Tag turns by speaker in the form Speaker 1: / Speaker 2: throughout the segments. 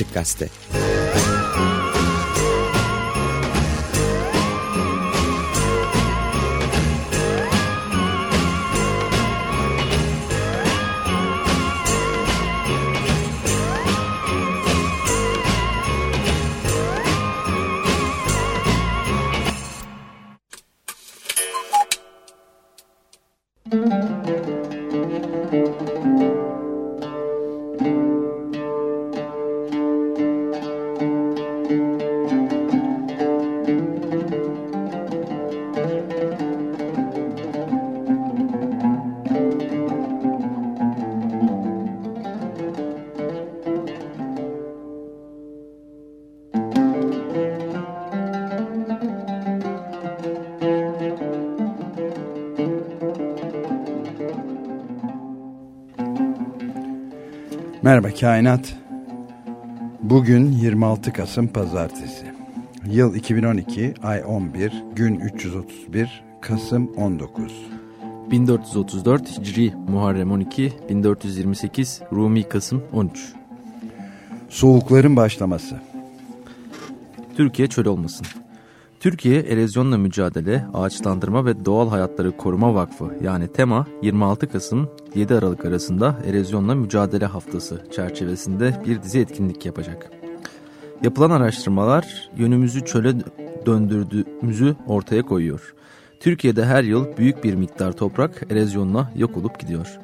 Speaker 1: Açık Gazete.
Speaker 2: Merhaba Kainat. Bugün 26 Kasım Pazartesi. Yıl 2012, ay 11, gün 331, Kasım 19.
Speaker 3: 1434 Hicri Muharrem 12, 1428 Rumi Kasım 13.
Speaker 2: Soğukların başlaması.
Speaker 3: Türkiye çöl olmasın. Türkiye Erozyonla Mücadele, Ağaçlandırma ve Doğal Hayatları Koruma Vakfı yani TEMA 26 Kasım 7 Aralık arasında Erozyonla Mücadele Haftası çerçevesinde bir dizi etkinlik yapacak. Yapılan araştırmalar yönümüzü çöle döndürdüğümüzü ortaya koyuyor. Türkiye'de her yıl büyük bir miktar toprak erozyonla yok olup gidiyor.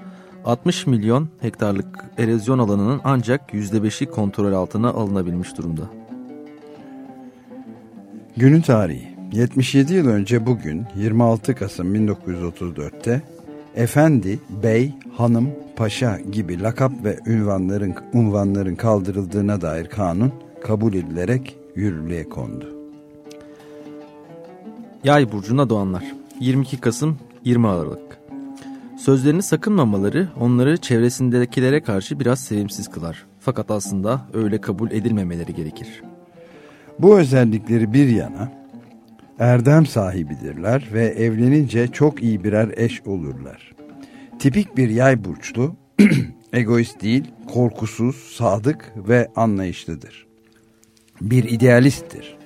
Speaker 3: 60 milyon hektarlık erozyon alanının ancak %5'i kontrol altına alınabilmiş durumda.
Speaker 2: Günün tarihi 77 yıl önce bugün 26 Kasım 1934'te efendi, bey, hanım, paşa gibi lakap ve ünvanların, unvanların kaldırıldığına dair kanun kabul edilerek yürürlüğe kondu.
Speaker 3: Yay burcuna doğanlar 22 Kasım 20 Aralık Sözlerini sakınmamaları onları çevresindekilere karşı biraz sevimsiz kılar. Fakat aslında öyle kabul edilmemeleri gerekir.
Speaker 2: Bu özellikleri bir yana erdem sahibidirler ve evlenince çok iyi birer eş olurlar. Tipik bir yay burçlu, egoist değil, korkusuz, sadık ve anlayışlıdır. Bir idealisttir.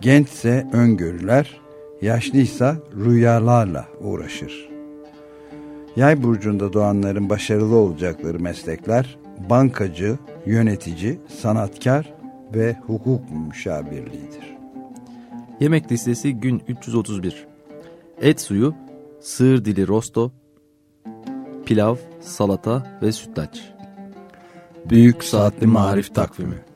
Speaker 2: Gençse öngörüler, yaşlıysa rüyalarla uğraşır. Yay burcunda doğanların başarılı olacakları meslekler bankacı, yönetici, sanatkar ve hukuk müşavirliğidir.
Speaker 3: Yemek listesi gün 331. Et suyu, sığır dili rosto, pilav, salata ve sütlaç. Büyük Saatli Marif Takvimi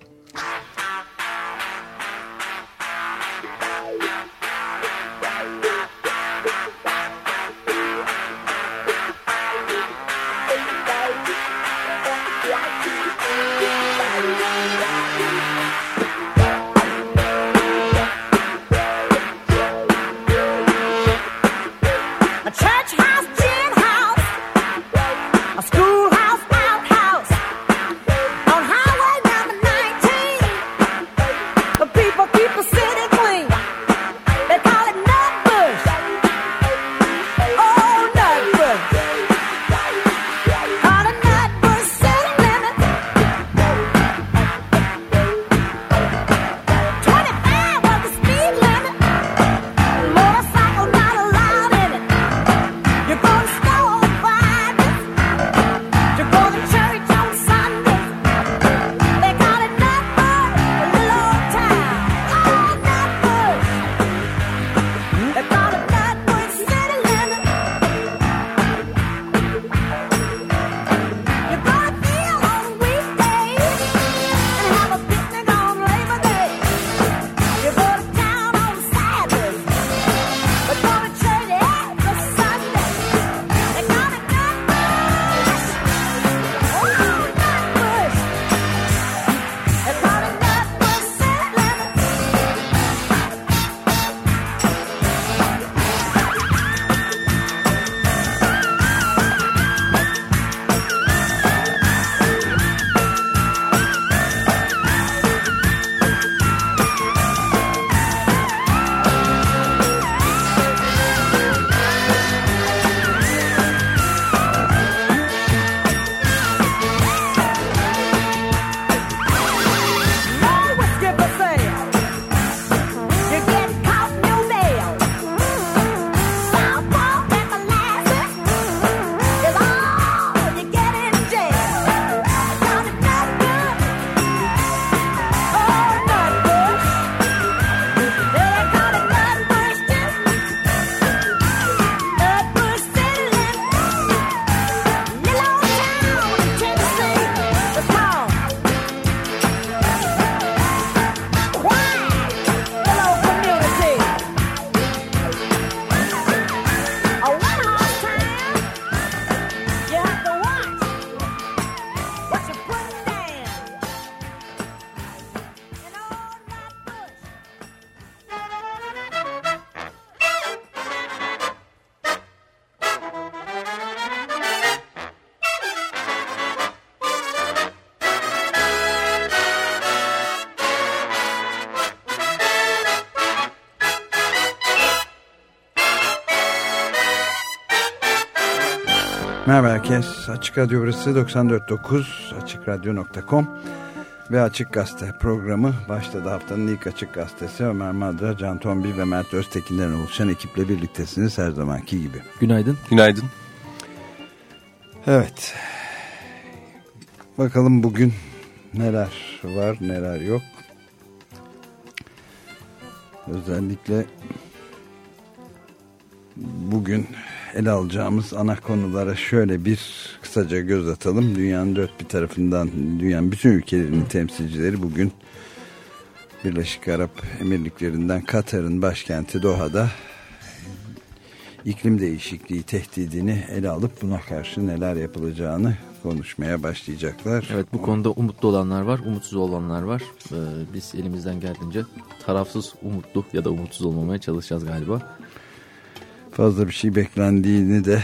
Speaker 2: Herkes. Açık Radyo burası 94.9 AçıkRadyo.com ve Açık Gazete programı başladı. Haftanın ilk Açık Gazetesi Ömer Madra, Can Tombil ve Mert Öztekin'den oluşan ekiple birliktesiniz her zamanki gibi.
Speaker 3: Günaydın.
Speaker 1: Günaydın.
Speaker 2: Evet. Bakalım bugün neler var neler yok. Özellikle bugün ele alacağımız ana konulara şöyle bir kısaca göz atalım. Dünyanın dört bir tarafından, dünyanın bütün ülkelerinin temsilcileri bugün Birleşik Arap Emirlikleri'nden Katar'ın başkenti Doha'da iklim değişikliği tehdidini ele alıp buna karşı neler yapılacağını konuşmaya başlayacaklar.
Speaker 3: Evet bu konuda umutlu olanlar var, umutsuz olanlar var. Ee, biz elimizden geldiğince tarafsız umutlu ya da umutsuz olmamaya çalışacağız galiba
Speaker 2: fazla bir şey beklendiğini de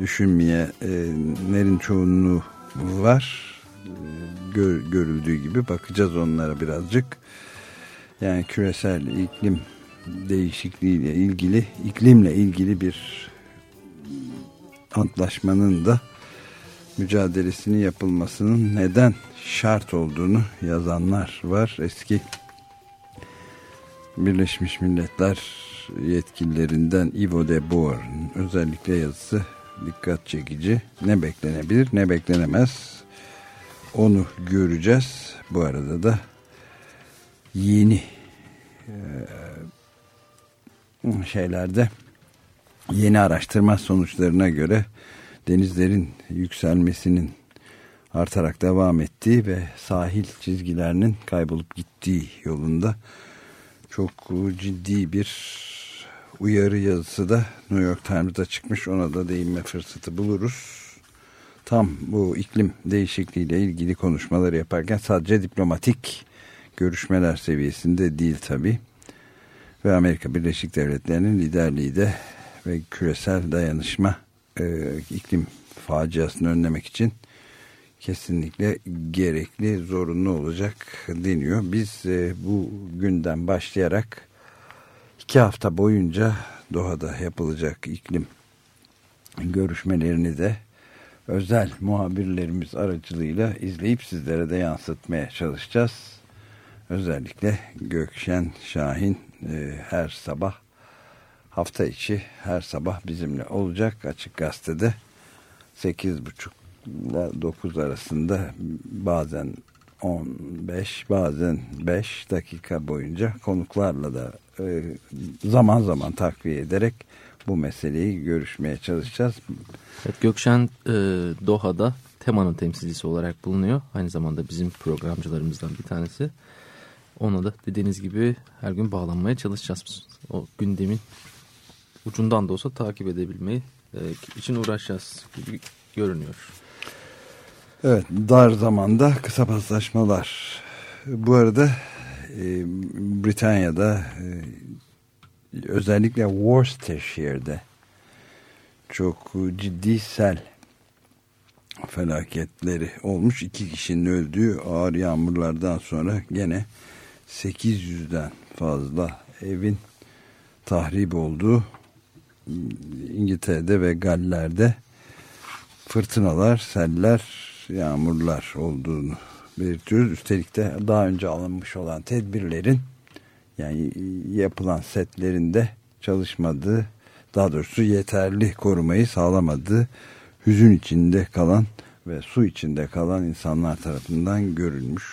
Speaker 2: düşünmeye e, çoğunluğu var. Gör, görüldüğü gibi bakacağız onlara birazcık. Yani küresel iklim değişikliğiyle ilgili, iklimle ilgili bir antlaşmanın da mücadelesini yapılmasının neden şart olduğunu yazanlar var. Eski Birleşmiş Milletler yetkililerinden Ivo de Boer'ın özellikle yazısı dikkat çekici. Ne beklenebilir ne beklenemez onu göreceğiz. Bu arada da yeni şeylerde yeni araştırma sonuçlarına göre denizlerin yükselmesinin artarak devam ettiği ve sahil çizgilerinin kaybolup gittiği yolunda çok ciddi bir uyarı yazısı da New York Times'da çıkmış. Ona da değinme fırsatı buluruz. Tam bu iklim değişikliğiyle ilgili konuşmaları yaparken sadece diplomatik görüşmeler seviyesinde değil tabi. Ve Amerika Birleşik Devletleri'nin liderliği de ve küresel dayanışma e, iklim faciasını önlemek için kesinlikle gerekli, zorunlu olacak deniyor. Biz e, bu günden başlayarak iki hafta boyunca Doha'da yapılacak iklim görüşmelerini de özel muhabirlerimiz aracılığıyla izleyip sizlere de yansıtmaya çalışacağız. Özellikle Gökşen Şahin e, her sabah hafta içi her sabah bizimle olacak açık gazetede 8.30 ile 9 arasında bazen 15 bazen 5 dakika boyunca konuklarla da e, zaman zaman takviye ederek bu meseleyi görüşmeye çalışacağız.
Speaker 3: Evet, Gökşen e, Doha'da temanın temsilcisi olarak bulunuyor. Aynı zamanda bizim programcılarımızdan bir tanesi. Ona da dediğiniz gibi her gün bağlanmaya çalışacağız. O gündemin ucundan da olsa takip edebilmeyi e, için uğraşacağız gibi görünüyor.
Speaker 2: Evet dar zamanda kısa paslaşmalar. Bu arada e, Britanya'da e, özellikle Worcestershire çok ciddi sel felaketleri olmuş. iki kişinin öldüğü ağır yağmurlardan sonra gene 800'den fazla evin tahrip olduğu İngiltere'de ve Galler'de fırtınalar, seller, yağmurlar olduğunu belirtiyoruz. Üstelik de daha önce alınmış olan tedbirlerin yani yapılan setlerinde çalışmadığı daha doğrusu yeterli korumayı sağlamadığı hüzün içinde kalan ve su içinde kalan insanlar tarafından görülmüş.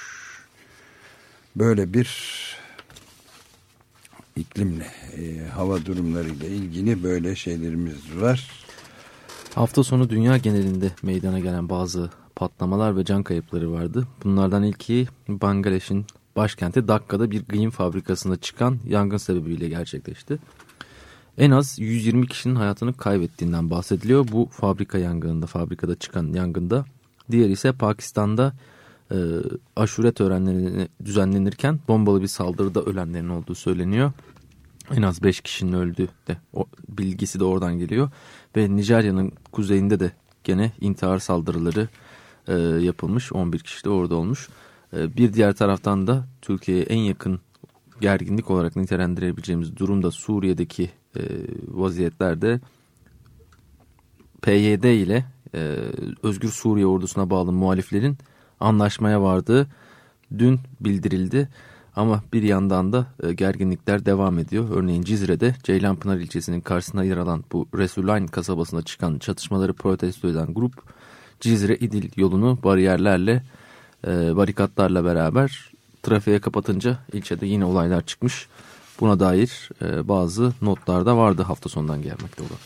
Speaker 2: Böyle bir iklimle, e, hava durumlarıyla ilgili böyle şeylerimiz var.
Speaker 3: Hafta sonu dünya genelinde meydana gelen bazı patlamalar ve can kayıpları vardı. Bunlardan ilki Bangladeş'in başkenti Dakka'da bir giyim fabrikasında çıkan yangın sebebiyle gerçekleşti. En az 120 kişinin hayatını kaybettiğinden bahsediliyor bu fabrika yangınında, fabrikada çıkan yangında. Diğer ise Pakistan'da e, aşure törenleri düzenlenirken bombalı bir saldırıda ölenlerin olduğu söyleniyor. En az 5 kişinin öldüğü de o bilgisi de oradan geliyor. Ve Nijerya'nın kuzeyinde de gene intihar saldırıları e, yapılmış. 11 kişi de orada olmuş. E, bir diğer taraftan da Türkiye'ye en yakın gerginlik olarak nitelendirebileceğimiz durumda Suriye'deki e, vaziyetlerde PYD ile e, Özgür Suriye ordusuna bağlı muhaliflerin anlaşmaya vardığı dün bildirildi. Ama bir yandan da e, gerginlikler devam ediyor. Örneğin Cizre'de Ceylanpınar ilçesinin karşısına yer alan bu Resulayn kasabasına çıkan çatışmaları protesto eden grup Cizre İdil yolunu bariyerlerle e, barikatlarla beraber trafiğe kapatınca ilçede yine olaylar çıkmış. Buna dair e, bazı notlar da vardı hafta sonundan gelmekte olan.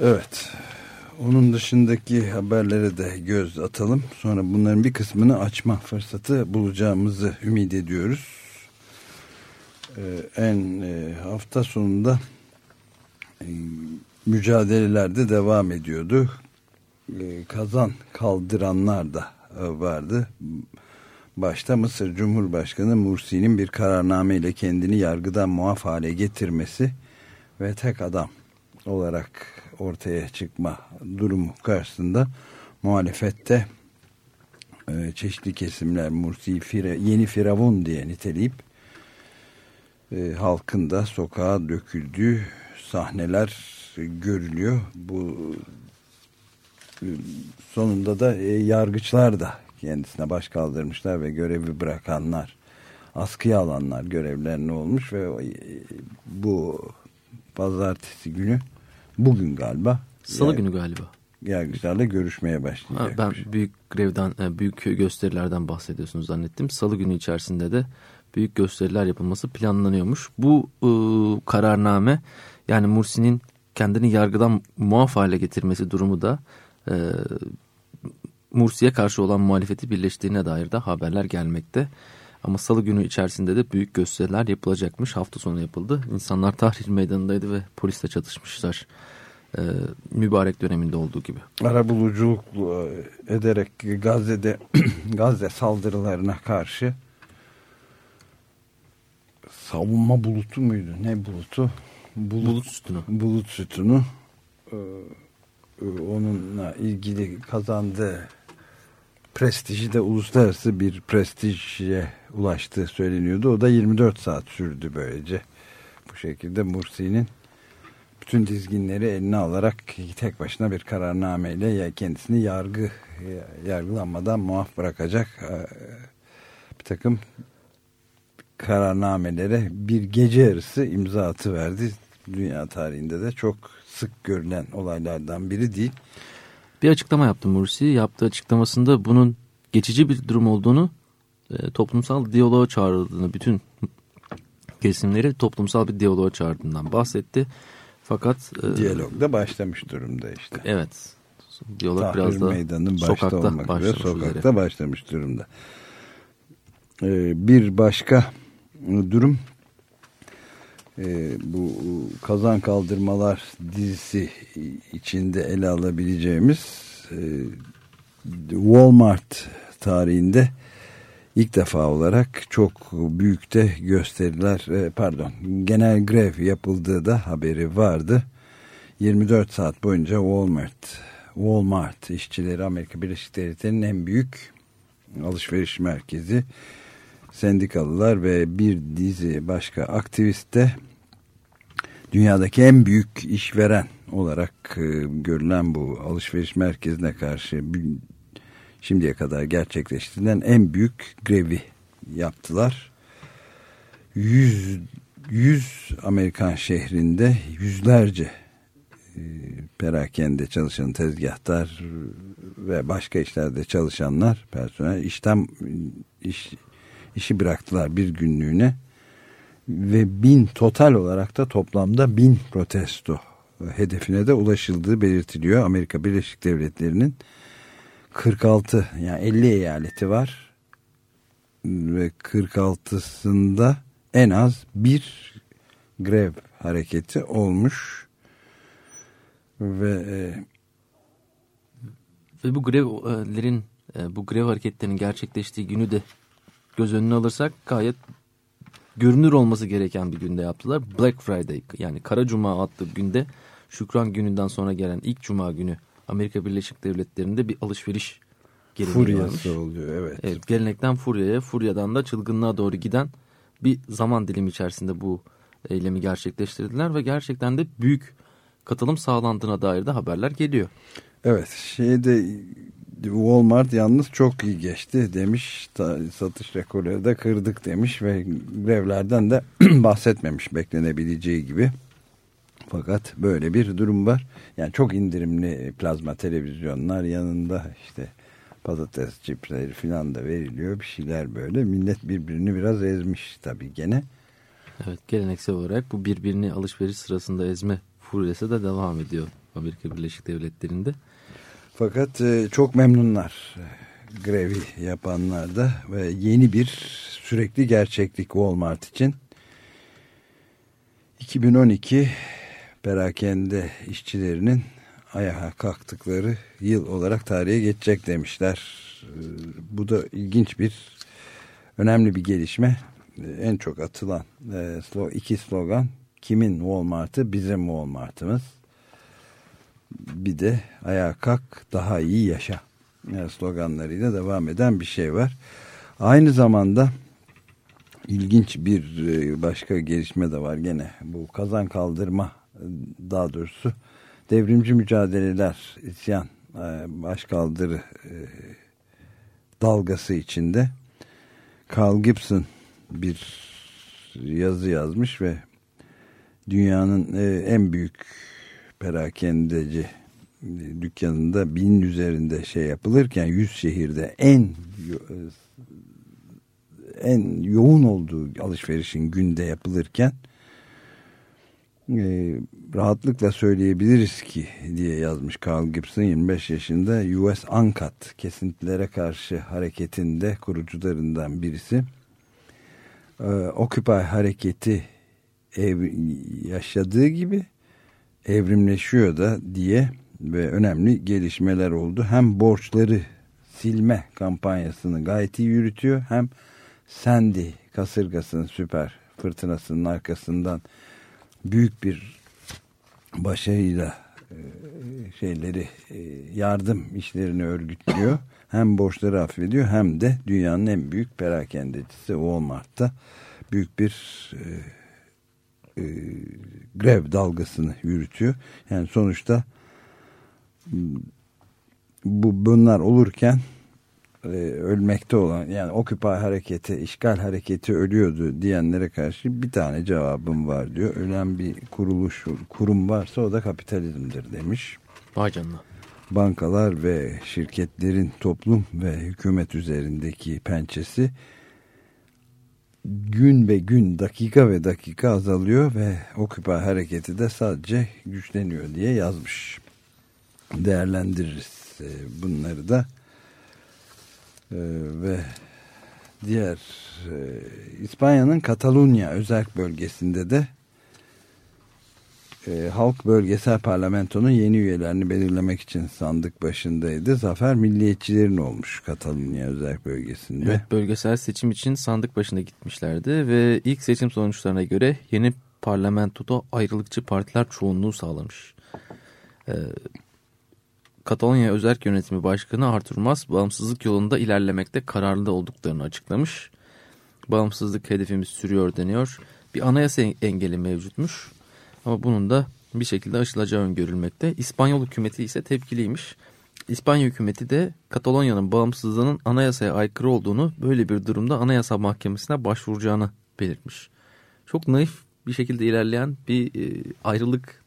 Speaker 2: Evet. Onun dışındaki haberlere de göz atalım. Sonra bunların bir kısmını açma fırsatı bulacağımızı ümit ediyoruz. Ee, en e, hafta sonunda e, mücadeleler de devam ediyordu. E, kazan kaldıranlar da e, vardı. Başta Mısır Cumhurbaşkanı Mursi'nin bir kararname ile kendini yargıdan muaf hale getirmesi ve tek adam olarak ortaya çıkma durumu karşısında muhalefette e, çeşitli kesimler Mursi'yi yeni firavun diye niteleyip e, halkın da sokağa döküldüğü sahneler görülüyor. Bu sonunda da e, yargıçlar da kendisine baş kaldırmışlar ve görevi bırakanlar askıya alanlar görevlerini olmuş ve e, bu pazartesi günü bugün galiba.
Speaker 3: Salı yani, günü galiba.
Speaker 2: Yargıçlarla görüşmeye başlayacak.
Speaker 3: Ben büyük grevden, e, büyük gösterilerden bahsediyorsunuz zannettim. Salı günü içerisinde de büyük gösteriler yapılması planlanıyormuş. Bu e, kararname yani Mursi'nin kendini yargıdan muaf hale getirmesi durumu da e, Mursi'ye karşı olan muhalefeti birleştiğine dair de haberler gelmekte. Ama salı günü içerisinde de büyük gösteriler yapılacakmış. Hafta sonu yapıldı. İnsanlar Tahrir Meydanı'ndaydı ve polisle çatışmışlar. Ee, mübarek döneminde olduğu gibi.
Speaker 2: Arabuluculuk e, ederek Gazze'de Gazze saldırılarına karşı savunma bulutu muydu? Ne bulutu?
Speaker 3: Bulut, bulut sütunu.
Speaker 2: Bulut sütunu e, e, onunla ilgili kazandığı prestiji de uluslararası bir prestije ulaştığı söyleniyordu. O da 24 saat sürdü böylece. Bu şekilde Mursi'nin bütün dizginleri eline alarak tek başına bir kararnameyle kendisini yargı yargılanmadan muaf bırakacak e, bir takım kararnamelere bir gece yarısı imza atıverdi. Dünya tarihinde de çok sık görülen olaylardan biri değil
Speaker 3: bir açıklama yaptı Mursi. Yaptığı açıklamasında bunun geçici bir durum olduğunu, e, toplumsal diyaloğa çağrıldığını, bütün kesimleri toplumsal bir diyaloğa çağırdığından bahsetti. Fakat
Speaker 2: e, diyalog da başlamış durumda işte.
Speaker 3: Evet. Diyalog Tahrir biraz da meydanın sokakta olmak
Speaker 2: üzere sokakta üzere. başlamış durumda. Ee, bir başka durum e, bu kazan kaldırmalar dizisi içinde ele alabileceğimiz e, Walmart tarihinde ilk defa olarak çok büyük de gösteriler e, pardon genel grev yapıldığı da haberi vardı. 24 saat boyunca Walmart Walmart işçileri Amerika Birleşik Devletleri'nin en büyük alışveriş merkezi sendikalılar ve bir dizi başka aktivist de dünyadaki en büyük işveren olarak e, görülen bu alışveriş merkezine karşı şimdiye kadar gerçekleştirilen en büyük grevi yaptılar. 100, 100 Amerikan şehrinde yüzlerce e, perakende çalışan tezgahtar ve başka işlerde çalışanlar personel işten iş, işi bıraktılar bir günlüğüne. Ve bin total olarak da toplamda bin protesto hedefine de ulaşıldığı belirtiliyor. Amerika Birleşik Devletleri'nin 46 yani 50 eyaleti var. Ve 46'sında en az bir grev hareketi olmuş. Ve e,
Speaker 3: ve bu grevlerin e, bu grev hareketlerinin gerçekleştiği günü de göz önüne alırsak gayet görünür olması gereken bir günde yaptılar. Black Friday yani Kara Cuma adlı günde Şükran gününden sonra gelen ilk Cuma günü Amerika Birleşik Devletleri'nde bir alışveriş
Speaker 2: geleneği varmış. oluyor evet.
Speaker 3: evet. Gelenekten furyaya, furyadan da çılgınlığa doğru giden bir zaman dilimi içerisinde bu eylemi gerçekleştirdiler ve gerçekten de büyük katılım sağlandığına dair de haberler geliyor.
Speaker 2: Evet şeyde Walmart yalnız çok iyi geçti demiş. Satış rekorları da kırdık demiş ve grevlerden de bahsetmemiş beklenebileceği gibi. Fakat böyle bir durum var. Yani çok indirimli plazma televizyonlar yanında işte patates çipleri falan da veriliyor. Bir şeyler böyle. Millet birbirini biraz ezmiş tabii gene.
Speaker 3: Evet geleneksel olarak bu birbirini alışveriş sırasında ezme furyası da devam ediyor Amerika Birleşik Devletleri'nde.
Speaker 2: Fakat e, çok memnunlar grevi yapanlar da ve yeni bir sürekli gerçeklik Walmart için. 2012 perakende işçilerinin ayağa kalktıkları yıl olarak tarihe geçecek demişler. E, bu da ilginç bir önemli bir gelişme. E, en çok atılan iki slogan kimin Walmart'ı bizim Walmart'ımız bir de ayağa kalk daha iyi yaşa sloganlarıyla devam eden bir şey var. Aynı zamanda ilginç bir e, başka gelişme de var gene bu kazan kaldırma daha doğrusu devrimci mücadeleler isyan e, baş kaldırı e, dalgası içinde Carl Gibson bir yazı yazmış ve dünyanın en büyük perakendeci dükkanında bin üzerinde şey yapılırken yüz şehirde en en yoğun olduğu alışverişin günde yapılırken e, rahatlıkla söyleyebiliriz ki diye yazmış Carl Gibson 25 yaşında US Uncut kesintilere karşı hareketinde kurucularından birisi. E, Occupy hareketi ev, yaşadığı gibi evrimleşiyor da diye ve önemli gelişmeler oldu. Hem borçları silme kampanyasını gayet iyi yürütüyor hem Sandy kasırgasının süper fırtınasının arkasından büyük bir başarıyla e, şeyleri e, yardım işlerini örgütlüyor. Hem borçları affediyor hem de dünyanın en büyük perakendecisi Walmart'ta büyük bir e, grev dalgasını yürütüyor. Yani sonuçta bu bunlar olurken e, ölmekte olan yani Occupy hareketi, işgal hareketi ölüyordu diyenlere karşı bir tane cevabım var diyor. Ölen bir kuruluş, kurum varsa o da kapitalizmdir demiş.
Speaker 3: Vay canına.
Speaker 2: Bankalar ve şirketlerin toplum ve hükümet üzerindeki pençesi gün ve gün dakika ve dakika azalıyor ve Occupy hareketi de sadece güçleniyor diye yazmış. Değerlendiririz e, bunları da e, ve diğer e, İspanya'nın Katalunya özel bölgesinde de e, halk bölgesel parlamentonun yeni üyelerini belirlemek için sandık başındaydı. Zafer milliyetçilerin olmuş Katalunya özel bölgesinde.
Speaker 3: Evet, bölgesel seçim için sandık başına gitmişlerdi ve ilk seçim sonuçlarına göre yeni parlamentoda ayrılıkçı partiler çoğunluğu sağlamış. Ee, Katalonya Özel Yönetimi Başkanı Artur Mas bağımsızlık yolunda ilerlemekte kararlı olduklarını açıklamış. Bağımsızlık hedefimiz sürüyor deniyor. Bir anayasa engeli mevcutmuş. Ama bunun da bir şekilde aşılacağı öngörülmekte. İspanyol hükümeti ise tepkiliymiş. İspanya hükümeti de Katalonya'nın bağımsızlığının anayasaya aykırı olduğunu böyle bir durumda anayasa mahkemesine başvuracağını belirtmiş. Çok naif bir şekilde ilerleyen bir e, ayrılık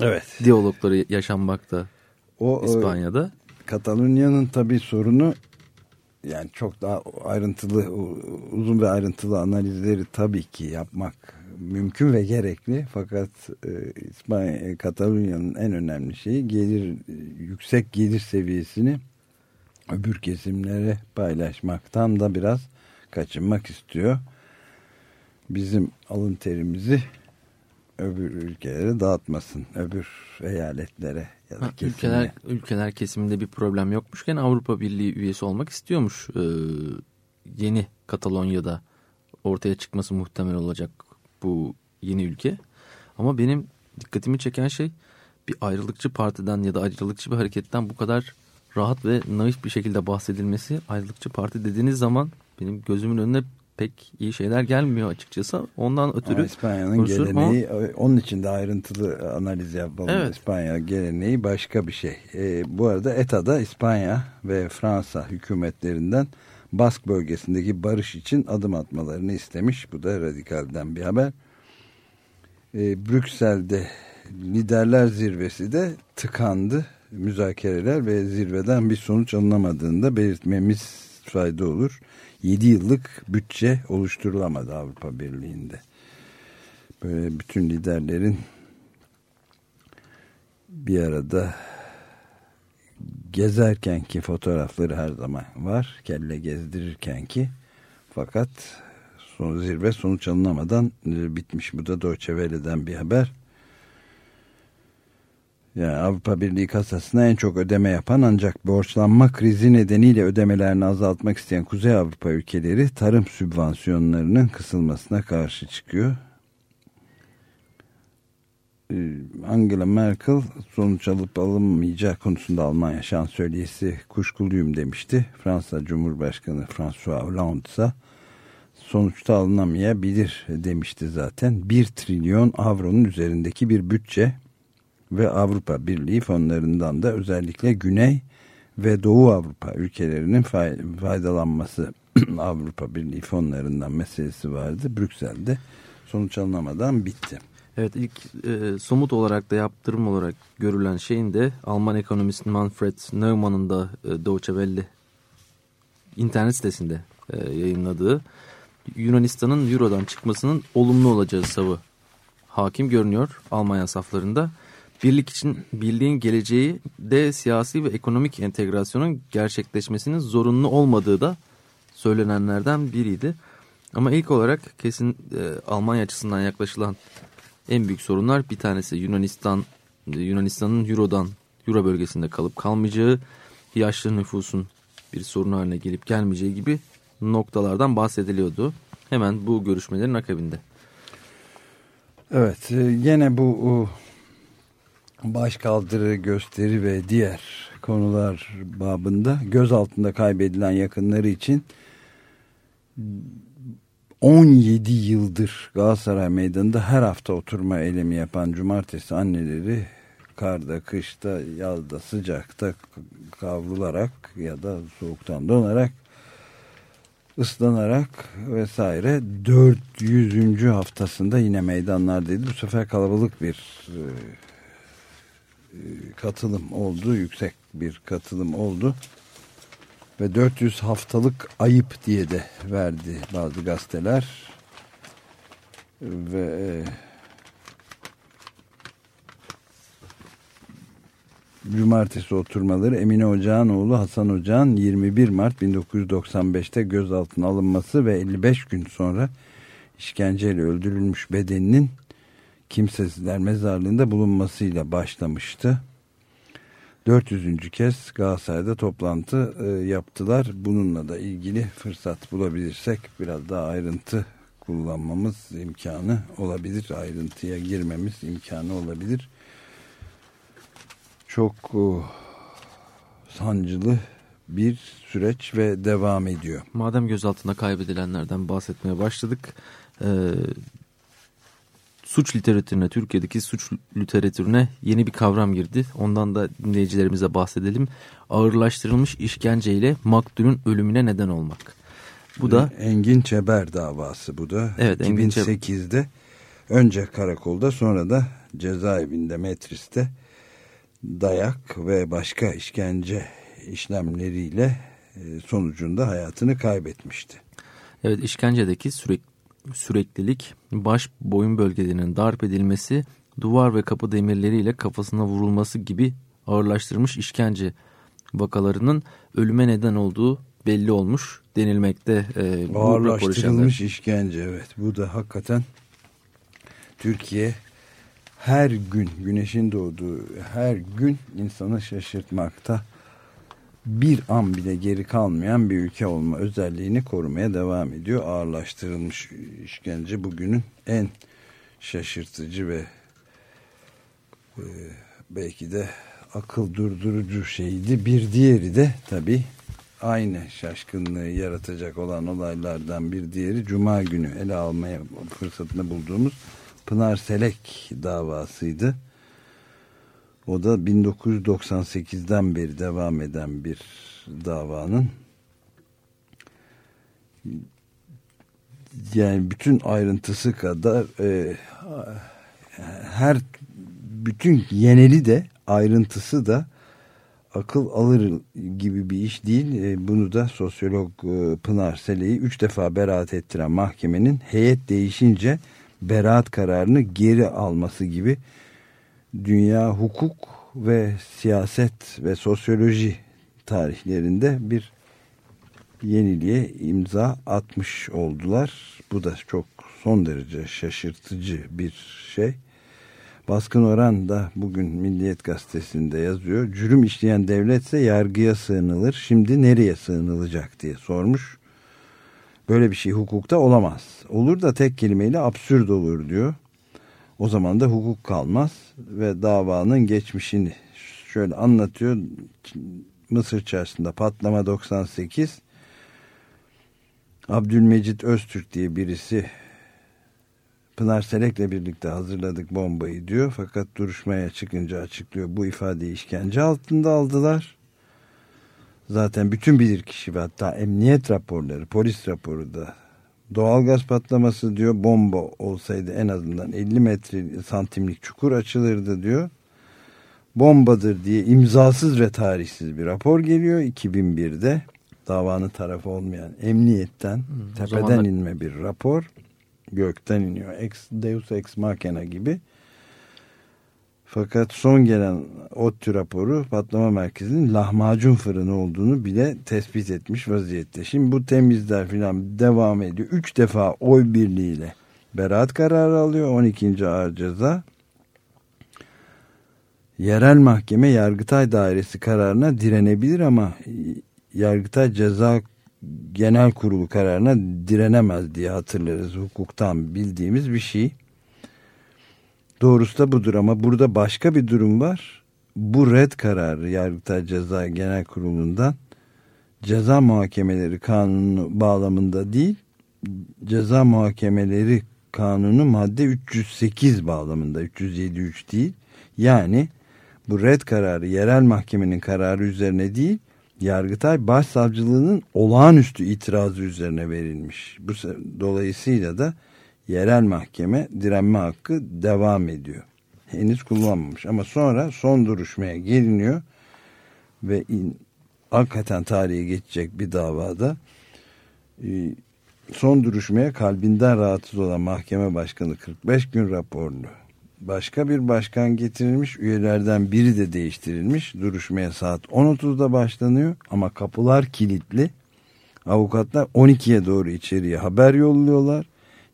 Speaker 3: evet. diyalogları yaşanmakta o, e, İspanya'da.
Speaker 2: Katalonya'nın tabii sorunu yani çok daha ayrıntılı uzun ve ayrıntılı analizleri tabii ki yapmak mümkün ve gerekli fakat e, İspanya e, Katalonya'nın en önemli şeyi gelir yüksek gelir seviyesini öbür kesimlere paylaşmaktan da biraz kaçınmak istiyor. Bizim alın terimizi öbür ülkelere dağıtmasın. Öbür eyaletlere ya da ha,
Speaker 3: ülkeler ülkeler kesiminde bir problem yokmuşken Avrupa Birliği üyesi olmak istiyormuş. Ee, yeni Katalonya'da ortaya çıkması muhtemel olacak bu yeni ülke. Ama benim dikkatimi çeken şey bir ayrılıkçı partiden ya da ayrılıkçı bir hareketten bu kadar rahat ve naif bir şekilde bahsedilmesi. Ayrılıkçı parti dediğiniz zaman benim gözümün önüne pek iyi şeyler gelmiyor açıkçası. Ondan ötürü
Speaker 2: İspanya'nın geleneği onun için de ayrıntılı analiz yapalım. Evet. İspanya geleneği başka bir şey. E, bu arada ETA'da İspanya ve Fransa hükümetlerinden Bask bölgesindeki barış için adım atmalarını istemiş. Bu da radikalden bir haber. E, Brüksel'de liderler zirvesi de tıkandı. Müzakereler ve zirveden bir sonuç alınamadığında belirtmemiz fayda olur. 7 yıllık bütçe oluşturulamadı Avrupa Birliği'nde. Böyle bütün liderlerin bir arada gezerken ki fotoğrafları her zaman var. Kelle gezdirirken ki fakat son zirve sonuç alınamadan e, bitmiş. Bu da Deutsche Welle'den bir haber. Yani Avrupa Birliği kasasına en çok ödeme yapan ancak borçlanma krizi nedeniyle ödemelerini azaltmak isteyen Kuzey Avrupa ülkeleri tarım sübvansiyonlarının kısılmasına karşı çıkıyor. Ee, Angela Merkel sonuç alıp alınmayacağı konusunda Almanya şansölyesi kuşkuluyum demişti. Fransa Cumhurbaşkanı François Hollande ise sonuçta alınamayabilir demişti zaten. 1 trilyon avronun üzerindeki bir bütçe ve Avrupa Birliği fonlarından da özellikle Güney ve Doğu Avrupa ülkelerinin faydalanması Avrupa Birliği fonlarından meselesi vardı. Brüksel'de sonuç alınamadan bitti.
Speaker 3: Evet ilk e, somut olarak da yaptırım olarak görülen şeyin de Alman ekonomist Manfred Neumann'ın da e, Deutsche Welle internet sitesinde e, yayınladığı Yunanistan'ın Euro'dan çıkmasının olumlu olacağı savı hakim görünüyor Almanya saflarında. Birlik için birliğin geleceği de siyasi ve ekonomik entegrasyonun gerçekleşmesinin zorunlu olmadığı da söylenenlerden biriydi. Ama ilk olarak kesin e, Almanya açısından yaklaşılan en büyük sorunlar bir tanesi Yunanistan Yunanistan'ın Euro'dan Euro bölgesinde kalıp kalmayacağı, yaşlı nüfusun bir sorun haline gelip gelmeyeceği gibi noktalardan bahsediliyordu. Hemen bu görüşmelerin akabinde.
Speaker 2: Evet, e, yine bu başkaldırı, gösteri ve diğer konular babında göz altında kaybedilen yakınları için 17 yıldır Galatasaray Meydanı'nda her hafta oturma eylemi yapan cumartesi anneleri karda, kışta, yazda, sıcakta kavrularak ya da soğuktan donarak ıslanarak vesaire 400. haftasında yine meydanlardaydı. Bu sefer kalabalık bir e, e, katılım oldu. Yüksek bir katılım oldu. Ve 400 haftalık ayıp diye de verdi bazı gazeteler. Ve e, Cumartesi oturmaları Emine Ocağan oğlu Hasan Ocağan 21 Mart 1995'te gözaltına alınması ve 55 gün sonra işkenceyle öldürülmüş bedeninin kimsesizler mezarlığında bulunmasıyla başlamıştı. 400. kez Galatasaray'da toplantı e, yaptılar. Bununla da ilgili fırsat bulabilirsek biraz daha ayrıntı kullanmamız imkanı olabilir. Ayrıntıya girmemiz imkanı olabilir. Çok e, sancılı bir süreç ve devam ediyor.
Speaker 3: Madem gözaltında kaybedilenlerden bahsetmeye başladık. E, suç literatürüne, Türkiye'deki suç literatürüne yeni bir kavram girdi. Ondan da dinleyicilerimize bahsedelim. Ağırlaştırılmış işkenceyle maktulün ölümüne neden olmak.
Speaker 2: Bu da Engin Çeber davası bu da. Evet, 2008'de önce karakolda sonra da cezaevinde Metris'te dayak ve başka işkence işlemleriyle e, sonucunda hayatını kaybetmişti.
Speaker 3: Evet işkencedeki sürekli süreklilik, baş boyun bölgelerinin darp edilmesi, duvar ve kapı demirleriyle kafasına vurulması gibi ağırlaştırılmış işkence vakalarının ölüme neden olduğu belli olmuş denilmekte.
Speaker 2: E, ağırlaştırılmış işkence evet bu da hakikaten Türkiye her gün güneşin doğduğu her gün insanı şaşırtmakta bir an bile geri kalmayan bir ülke olma özelliğini korumaya devam ediyor. Ağırlaştırılmış işkence bugünün en şaşırtıcı ve e, belki de akıl durdurucu şeydi. Bir diğeri de tabi aynı şaşkınlığı yaratacak olan olaylardan bir diğeri Cuma günü ele almaya fırsatını bulduğumuz Pınar Selek davasıydı. O da 1998'den beri devam eden bir davanın yani bütün ayrıntısı kadar e, her bütün yeneli de ayrıntısı da akıl alır gibi bir iş değil. E, bunu da sosyolog e, Pınar Sele'yi üç defa beraat ettiren mahkemenin heyet değişince beraat kararını geri alması gibi dünya hukuk ve siyaset ve sosyoloji tarihlerinde bir yeniliğe imza atmış oldular. Bu da çok son derece şaşırtıcı bir şey. Baskın Oran da bugün Milliyet Gazetesi'nde yazıyor. Cürüm işleyen devletse yargıya sığınılır. Şimdi nereye sığınılacak diye sormuş. Böyle bir şey hukukta olamaz. Olur da tek kelimeyle absürt olur diyor. O zaman da hukuk kalmaz ve davanın geçmişini şöyle anlatıyor. Mısır çarşısında patlama 98. Abdülmecit Öztürk diye birisi Pınar Selek'le birlikte hazırladık bombayı diyor. Fakat duruşmaya çıkınca açıklıyor. Bu ifadeyi işkence altında aldılar. Zaten bütün bilirkişi ve hatta emniyet raporları, polis raporu da doğalgaz patlaması diyor. Bomba olsaydı en azından 50 metre santimlik çukur açılırdı diyor. Bombadır diye imzasız ve tarihsiz bir rapor geliyor 2001'de. Davanın tarafı olmayan emniyetten hmm, tepeden zamanlar... inme bir rapor gökten iniyor. Ex, Deus Ex Machina gibi. Fakat son gelen ODTÜ raporu patlama merkezinin lahmacun fırını olduğunu bile tespit etmiş vaziyette. Şimdi bu temizler filan devam ediyor. Üç defa oy birliğiyle beraat kararı alıyor. 12. ağır ceza. Yerel mahkeme Yargıtay Dairesi kararına direnebilir ama Yargıtay Ceza genel kurulu kararına direnemez diye hatırlarız. Hukuktan bildiğimiz bir şey. Doğrusu da budur ama burada başka bir durum var. Bu red kararı Yargıtay Ceza Genel Kurulu'ndan ceza muhakemeleri kanunu bağlamında değil ceza muhakemeleri kanunu madde 308 bağlamında 307.3 değil. Yani bu red kararı yerel mahkemenin kararı üzerine değil Yargıtay Başsavcılığının olağanüstü itirazı üzerine verilmiş. Bu dolayısıyla da yerel mahkeme direnme hakkı devam ediyor. Henüz kullanmamış ama sonra son duruşmaya geliniyor ve in, hakikaten tarihe geçecek bir davada e, son duruşmaya kalbinden rahatsız olan mahkeme başkanı 45 gün raporlu başka bir başkan getirilmiş. Üyelerden biri de değiştirilmiş. Duruşmaya saat 10.30'da başlanıyor ama kapılar kilitli. Avukatlar 12'ye doğru içeriye haber yolluyorlar.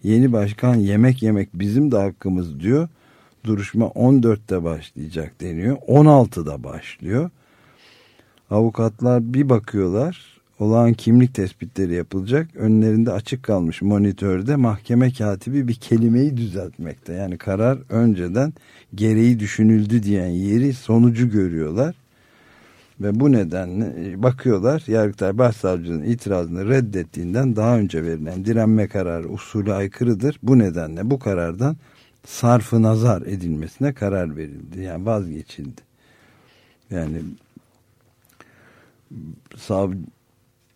Speaker 2: Yeni başkan yemek yemek bizim de hakkımız diyor. Duruşma 14'te başlayacak deniyor. 16'da başlıyor. Avukatlar bir bakıyorlar olağan kimlik tespitleri yapılacak. Önlerinde açık kalmış monitörde mahkeme katibi bir kelimeyi düzeltmekte. Yani karar önceden gereği düşünüldü diyen yeri sonucu görüyorlar. Ve bu nedenle e, bakıyorlar Yargıtay Başsavcılığının itirazını reddettiğinden daha önce verilen direnme kararı usulü aykırıdır. Bu nedenle bu karardan sarfı nazar edilmesine karar verildi. Yani vazgeçildi. Yani savcı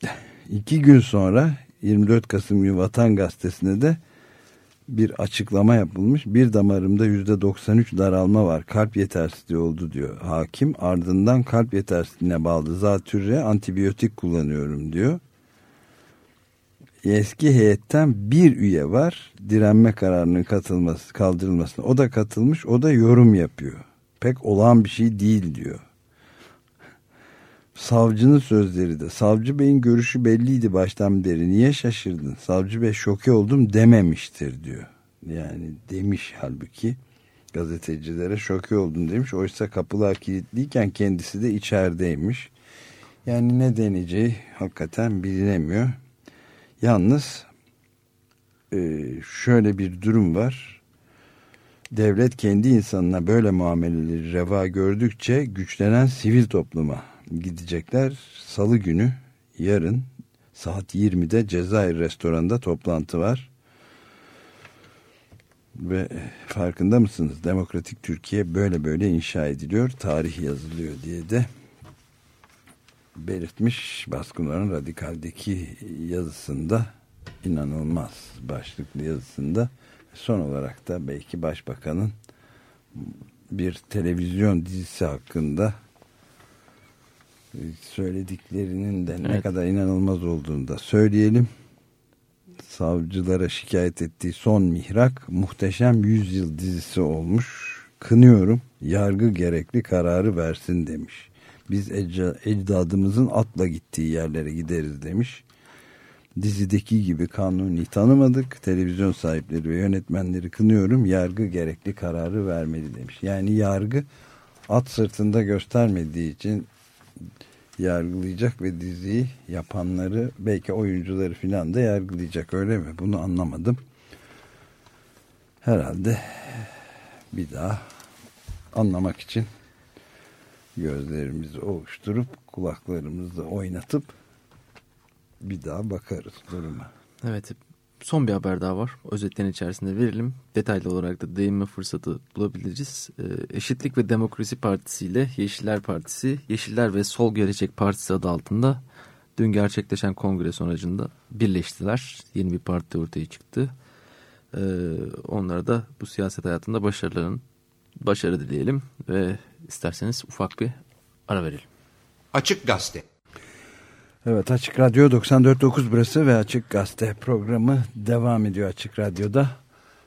Speaker 2: iki gün sonra 24 Kasım günü Vatan Gazetesi'nde de bir açıklama yapılmış. Bir damarımda yüzde 93 daralma var. Kalp yetersizliği oldu diyor hakim. Ardından kalp yetersizliğine bağlı zatürre antibiyotik kullanıyorum diyor. Eski heyetten bir üye var. Direnme kararının katılması, kaldırılmasına. O da katılmış. O da yorum yapıyor. Pek olağan bir şey değil diyor savcının sözleri de savcı beyin görüşü belliydi baştan beri niye şaşırdın? Savcı bey şoke oldum dememiştir diyor. Yani demiş halbuki gazetecilere şoke oldum demiş. Oysa kapılar kilitliyken kendisi de içerideymiş. Yani ne deneyeceği hakikaten bilinemiyor. Yalnız e, şöyle bir durum var. Devlet kendi insanına böyle muameleleri reva gördükçe güçlenen sivil topluma gidecekler. Salı günü yarın saat 20'de Cezayir restoranında toplantı var. Ve farkında mısınız? Demokratik Türkiye böyle böyle inşa ediliyor, tarih yazılıyor diye de belirtmiş Baskınların Radikal'deki yazısında inanılmaz başlıklı yazısında son olarak da belki başbakanın bir televizyon dizisi hakkında söylediklerinin de evet. ne kadar inanılmaz olduğunu da söyleyelim. Savcılara şikayet ettiği son mihrak muhteşem yüzyıl dizisi olmuş. Kınıyorum yargı gerekli kararı versin demiş. Biz ecdadımızın atla gittiği yerlere gideriz demiş. Dizideki gibi kanuni tanımadık. Televizyon sahipleri ve yönetmenleri kınıyorum. Yargı gerekli kararı vermeli demiş. Yani yargı at sırtında göstermediği için yargılayacak ve diziyi yapanları belki oyuncuları filan da yargılayacak öyle mi? Bunu anlamadım. Herhalde bir daha anlamak için gözlerimizi oluşturup kulaklarımızı oynatıp bir daha bakarız duruma.
Speaker 3: Evet son bir haber daha var. Özetlerin içerisinde verelim. Detaylı olarak da değinme fırsatı bulabiliriz. Ee, Eşitlik ve Demokrasi Partisi ile Yeşiller Partisi, Yeşiller ve Sol Gelecek Partisi adı altında dün gerçekleşen kongre sonucunda birleştiler. Yeni bir parti ortaya çıktı. Ee, onlara da bu siyaset hayatında başarıların başarı dileyelim ve isterseniz ufak bir ara verelim.
Speaker 1: Açık Gazete
Speaker 2: Evet Açık Radyo 94.9 burası ve Açık Gazete programı devam ediyor Açık Radyo'da.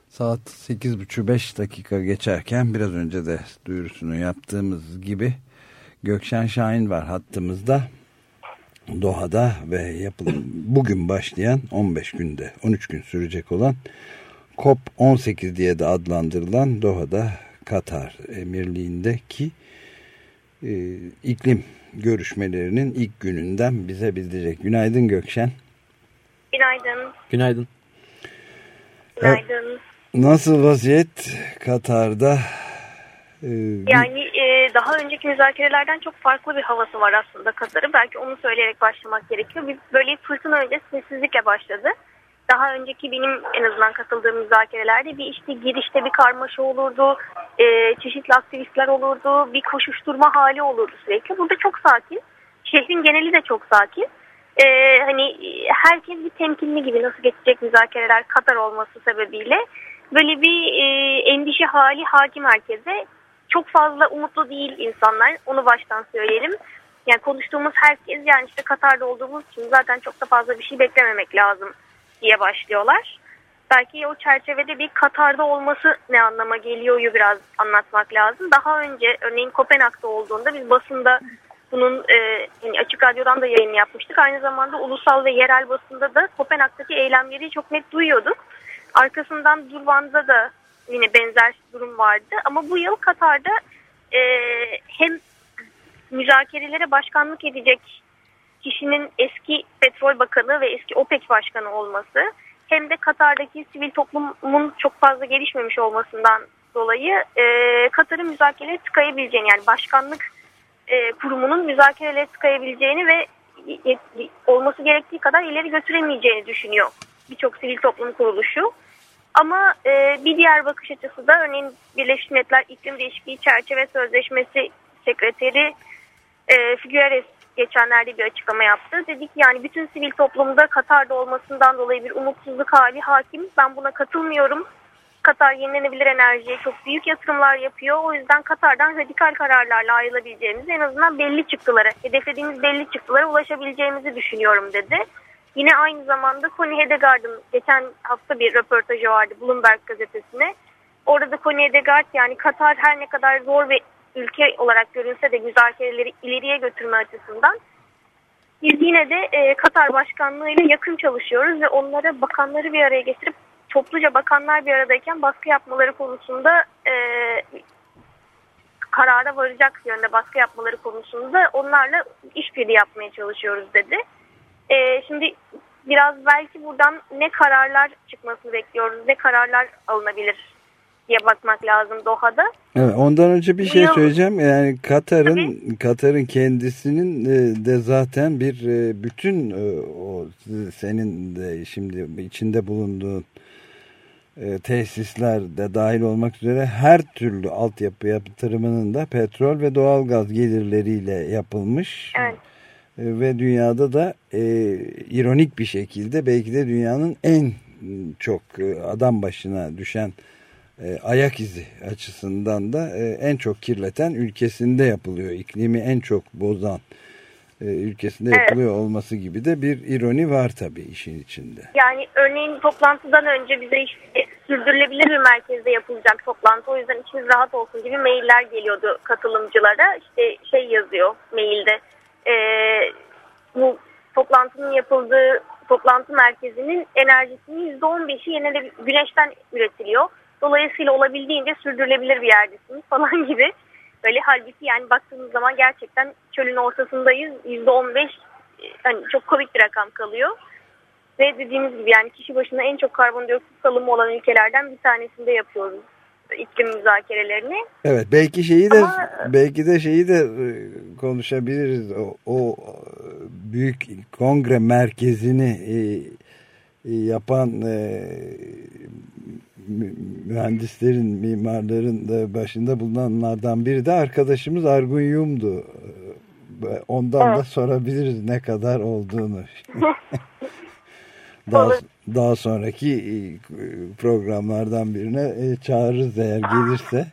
Speaker 2: Saat 8.30-5 dakika geçerken biraz önce de duyurusunu yaptığımız gibi Gökşen Şahin var hattımızda. Doha'da ve yapılım bugün başlayan 15 günde 13 gün sürecek olan COP18 diye de adlandırılan Doha'da Katar Emirliğindeki e, iklim görüşmelerinin ilk gününden bize bildirecek. Günaydın Gökşen.
Speaker 4: Günaydın.
Speaker 3: Günaydın.
Speaker 4: Günaydın.
Speaker 2: Nasıl vaziyet Katar'da?
Speaker 4: Ee, yani e, daha önceki müzakerelerden çok farklı bir havası var aslında Katar'ın. Belki onu söyleyerek başlamak gerekiyor. Biz böyle fırtına önce sessizlikle başladı daha önceki benim en azından katıldığım müzakerelerde bir işte girişte bir karmaşa olurdu, e, çeşitli aktivistler olurdu, bir koşuşturma hali olurdu sürekli. Burada çok sakin, şehrin geneli de çok sakin. E, hani herkes bir temkinli gibi nasıl geçecek müzakereler Katar olması sebebiyle böyle bir e, endişe hali hakim herkese. Çok fazla umutlu değil insanlar, onu baştan söyleyelim. Yani konuştuğumuz herkes yani işte Katar'da olduğumuz için zaten çok da fazla bir şey beklememek lazım diye başlıyorlar. Belki o çerçevede bir Katar'da olması ne anlama geliyor biraz anlatmak lazım. Daha önce örneğin Kopenhag'da olduğunda biz basında bunun e, yani açık radyodan da yayın yapmıştık. Aynı zamanda ulusal ve yerel basında da Kopenhag'daki eylemleri çok net duyuyorduk. Arkasından Durvan'da da yine benzer durum vardı. Ama bu yıl Katar'da e, hem müzakerelere başkanlık edecek kişinin eski petrol bakanı ve eski OPEC başkanı olması hem de Katar'daki sivil toplumun çok fazla gelişmemiş olmasından dolayı e, Katar'ın müzakereye tıkayabileceğini yani başkanlık e, kurumunun müzakerelere tıkayabileceğini ve olması gerektiği kadar ileri götüremeyeceğini düşünüyor birçok sivil toplum kuruluşu. Ama e, bir diğer bakış açısı da örneğin Birleşmiş Milletler İklim Değişikliği Çerçeve Sözleşmesi Sekreteri e, Figueres geçenlerde bir açıklama yaptı. Dedi ki yani bütün sivil toplumda Katar'da olmasından dolayı bir umutsuzluk hali hakim. Ben buna katılmıyorum. Katar yenilenebilir enerjiye çok büyük yatırımlar yapıyor. O yüzden Katar'dan radikal kararlarla ayrılabileceğimizi en azından belli çıktılara, hedeflediğimiz belli çıktılara ulaşabileceğimizi düşünüyorum dedi. Yine aynı zamanda Connie Hedegaard'ın geçen hafta bir röportajı vardı Bloomberg gazetesine. Orada da Connie Hedegaard yani Katar her ne kadar zor ve ülke olarak görünse de müzakereleri ileriye götürme açısından biz yine de e, Katar Başkanlığı ile yakın çalışıyoruz ve onlara bakanları bir araya getirip topluca bakanlar bir aradayken baskı yapmaları konusunda e, karara varacak yönde baskı yapmaları konusunda onlarla işbirliği yapmaya çalışıyoruz dedi. E, şimdi biraz belki buradan ne kararlar çıkmasını bekliyoruz, ne kararlar alınabilir diye bakmak lazım Doha'da.
Speaker 2: Evet, ondan önce bir şey söyleyeceğim. Yani Katar'ın Katar'ın kendisinin e, de zaten bir e, bütün e, o senin de şimdi içinde bulunduğun tesisler de dahil olmak üzere her türlü altyapı yatırımının da petrol ve doğalgaz gelirleriyle yapılmış.
Speaker 4: Evet.
Speaker 2: Ve dünyada da e, ironik bir şekilde belki de dünyanın en çok adam başına düşen e, ayak izi açısından da e, en çok kirleten ülkesinde yapılıyor. İklimi en çok bozan e, ülkesinde evet. yapılıyor olması gibi de bir ironi var tabii işin içinde.
Speaker 4: Yani örneğin toplantıdan önce bize işte sürdürülebilir bir merkezde yapılacak toplantı o yüzden içimiz rahat olsun gibi mailler geliyordu katılımcılara. İşte şey yazıyor mailde e, bu toplantının yapıldığı toplantı merkezinin enerjisinin %15'i yine güneşten üretiliyor. Dolayısıyla olabildiğince sürdürülebilir bir yerdesiniz falan gibi. Böyle halbuki yani baktığımız zaman gerçekten çölün ortasındayız. %15 hani çok komik bir rakam kalıyor. Ve dediğimiz gibi yani kişi başına en çok karbondioksit salımı olan ülkelerden bir tanesinde yapıyoruz iklim müzakerelerini.
Speaker 2: Evet belki şeyi de Ama, belki de şeyi de e, konuşabiliriz. O, o büyük kongre merkezini e, e yapan e, mühendislerin, mimarların da başında bulunanlardan biri de arkadaşımız Argun Yum'du. Ee, ondan evet. da sorabiliriz ne kadar olduğunu. daha, daha sonraki e, programlardan birine e, çağırırız eğer gelirse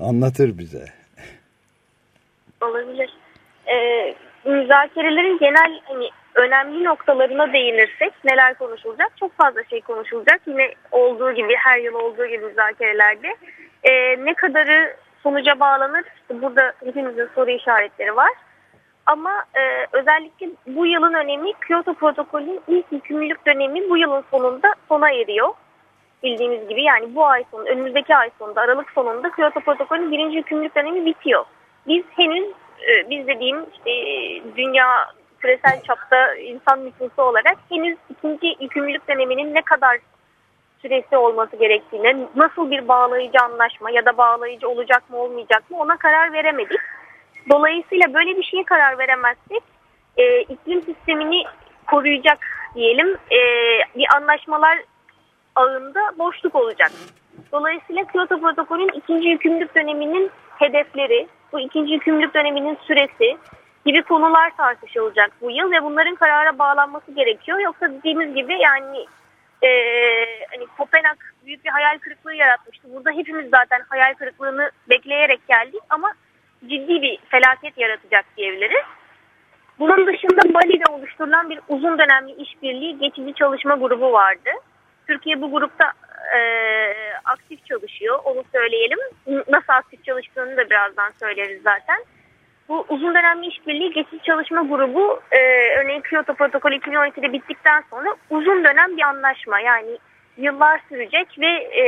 Speaker 2: anlatır bize.
Speaker 4: Olabilir. Ee, müzakerelerin genel hani önemli noktalarına değinirsek neler konuşulacak? Çok fazla şey konuşulacak. Yine olduğu gibi her yıl olduğu gibi müzakerelerde. Ee, ne kadarı sonuca bağlanır? İşte burada hepimizin soru işaretleri var. Ama e, özellikle bu yılın önemi Kyoto protokolünün ilk yükümlülük dönemi bu yılın sonunda sona eriyor. Bildiğimiz gibi yani bu ay sonu, önümüzdeki ay sonunda, Aralık sonunda Kyoto protokolünün birinci yükümlülük dönemi bitiyor. Biz henüz, e, biz dediğim işte, dünya küresel çapta insan nüfusu olarak henüz ikinci yükümlülük döneminin ne kadar süresi olması gerektiğine, nasıl bir bağlayıcı anlaşma ya da bağlayıcı olacak mı olmayacak mı ona karar veremedik. Dolayısıyla böyle bir şeye karar veremezsek e, iklim sistemini koruyacak diyelim e, bir anlaşmalar ağında boşluk olacak. Dolayısıyla Kyoto protokolün ikinci yükümlülük döneminin hedefleri, bu ikinci yükümlülük döneminin süresi, gibi konular tartışılacak bu yıl ve bunların karara bağlanması gerekiyor. Yoksa dediğimiz gibi yani e, hani Kopenhag büyük bir hayal kırıklığı yaratmıştı. Burada hepimiz zaten hayal kırıklığını bekleyerek geldik ama ciddi bir felaket yaratacak diyebiliriz. Bunun dışında Bali'de oluşturulan bir uzun dönemli işbirliği geçici çalışma grubu vardı. Türkiye bu grupta e, aktif çalışıyor, onu söyleyelim. Nasıl aktif çalıştığını da birazdan söyleriz zaten. Bu uzun dönemli işbirliği geçici çalışma grubu e, örneğin Kyoto Protokolü 2012'de bittikten sonra uzun dönem bir anlaşma yani yıllar sürecek ve e,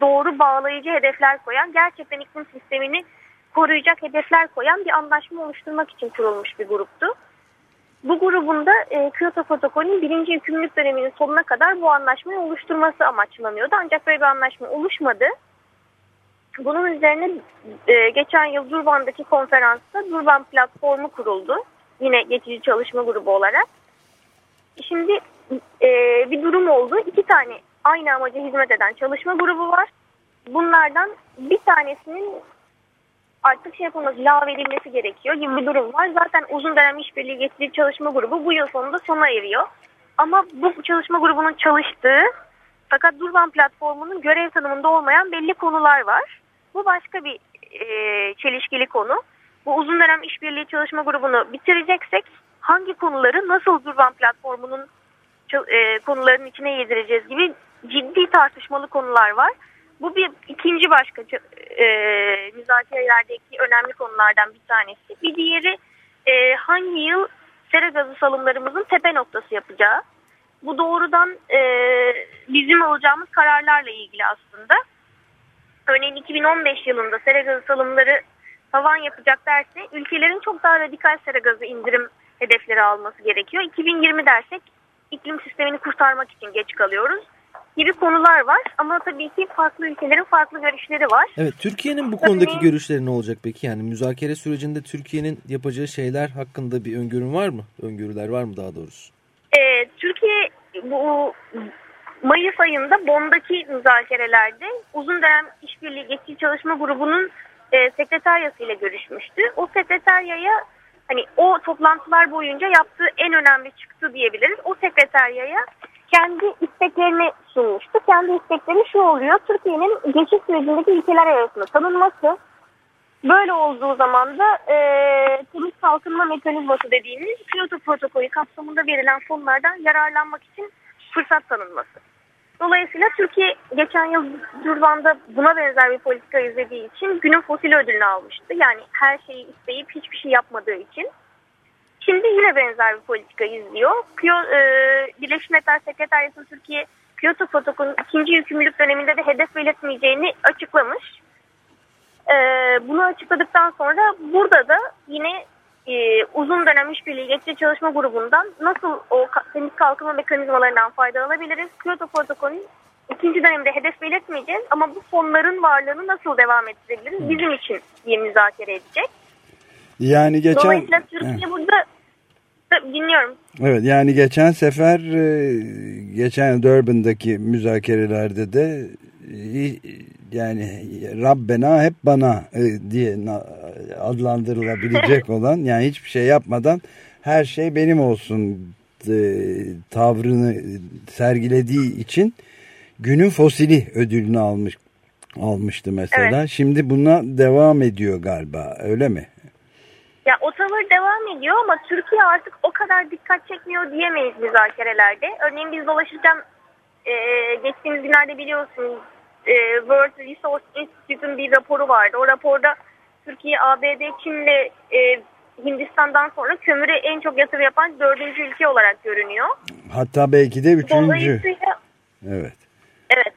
Speaker 4: doğru bağlayıcı hedefler koyan gerçekten iklim sistemini koruyacak hedefler koyan bir anlaşma oluşturmak için kurulmuş bir gruptu. Bu grubun da e, Kyoto Protokolü'nün birinci yükümlülük döneminin sonuna kadar bu anlaşmayı oluşturması amaçlanıyordu. Ancak böyle bir anlaşma oluşmadı. Bunun üzerine e, geçen yıl Durban'daki konferansta Durban platformu kuruldu. Yine geçici çalışma grubu olarak. Şimdi e, bir durum oldu. İki tane aynı amaca hizmet eden çalışma grubu var. Bunlardan bir tanesinin artık şey yapılması, lağv edilmesi gerekiyor gibi bir durum var. Zaten uzun dönem işbirliği geçici çalışma grubu bu yıl sonunda sona eriyor. Ama bu çalışma grubunun çalıştığı fakat Durban platformunun görev tanımında olmayan belli konular var. Bu başka bir e, çelişkili konu. Bu uzun dönem işbirliği çalışma grubunu bitireceksek hangi konuları nasıl Durban platformunun e, konuların içine yedireceğiz gibi ciddi tartışmalı konular var. Bu bir ikinci başka e, müzakerelerdeki önemli konulardan bir tanesi. Bir diğeri e, hangi yıl sera gazı salımlarımızın tepe noktası yapacağı. Bu doğrudan e, bizim alacağımız kararlarla ilgili aslında. Örneğin 2015 yılında sera gazı salımları tavan yapacak derse ülkelerin çok daha radikal sera gazı indirim hedefleri alması gerekiyor. 2020 dersek iklim sistemini kurtarmak için geç kalıyoruz. gibi konular var. Ama tabii ki farklı ülkelerin farklı görüşleri var.
Speaker 3: Evet, Türkiye'nin bu konudaki Örneğin, görüşleri ne olacak peki? Yani müzakere sürecinde Türkiye'nin yapacağı şeyler hakkında bir öngörün var mı? Öngörüler var mı daha doğrusu?
Speaker 4: Ee, Türkiye bu Mayıs ayında Bond'daki müzakerelerde uzun dönem işbirliği geçici çalışma grubunun e, sekreteryasıyla görüşmüştü. O sekreteryaya hani o toplantılar boyunca yaptığı en önemli çıktı diyebiliriz. O sekreteryaya kendi isteklerini sunmuştu. Kendi istekleri şu oluyor. Türkiye'nin geçiş sürecindeki ülkeler arasında tanınması. Böyle olduğu zaman da e, turist kalkınma mekanizması dediğimiz Kyoto protokolü kapsamında verilen fonlardan yararlanmak için fırsat tanınması. Dolayısıyla Türkiye geçen yıl Durban'da buna benzer bir politika izlediği için günün fosil ödülünü almıştı. Yani her şeyi isteyip hiçbir şey yapmadığı için. Şimdi yine benzer bir politika izliyor. E, Birleşmiş Milletler Sekreteryası Türkiye Kyoto protokolünün ikinci yükümlülük döneminde de hedef belirtmeyeceğini açıklamış. E, bunu açıkladıktan sonra burada da yine e, uzun dönem işbirliği geçici çalışma grubundan nasıl o temiz kalkınma mekanizmalarından faydalanabiliriz? Kyoto protokolünün ikinci dönemde hedef belirtmeyeceğiz ama bu fonların varlığını nasıl devam ettirebiliriz? Bizim için diye müzakere edecek.
Speaker 2: Yani geçen...
Speaker 4: Dolayısıyla Türkiye evet. burada dinliyorum.
Speaker 2: Evet yani geçen sefer e, geçen Durban'daki müzakerelerde de yani Rabbena hep bana e, diye adlandırılabilecek olan yani hiçbir şey yapmadan her şey benim olsun tavrını sergilediği için günün fosili ödülünü almış almıştı mesela. Evet. Şimdi buna devam ediyor galiba öyle mi?
Speaker 4: Ya o tavır devam ediyor ama Türkiye artık o kadar dikkat çekmiyor diyemeyiz müzakerelerde. Örneğin biz dolaşırken e, geçtiğimiz günlerde biliyorsunuz e, World Resource Institute'un bir raporu vardı. O raporda Türkiye, ABD, Çin'le e, Hindistan'dan sonra kömüre en çok yatırım yapan dördüncü ülke olarak görünüyor.
Speaker 2: Hatta belki de üçüncü. Dolayısıyla,
Speaker 4: evet. Evet.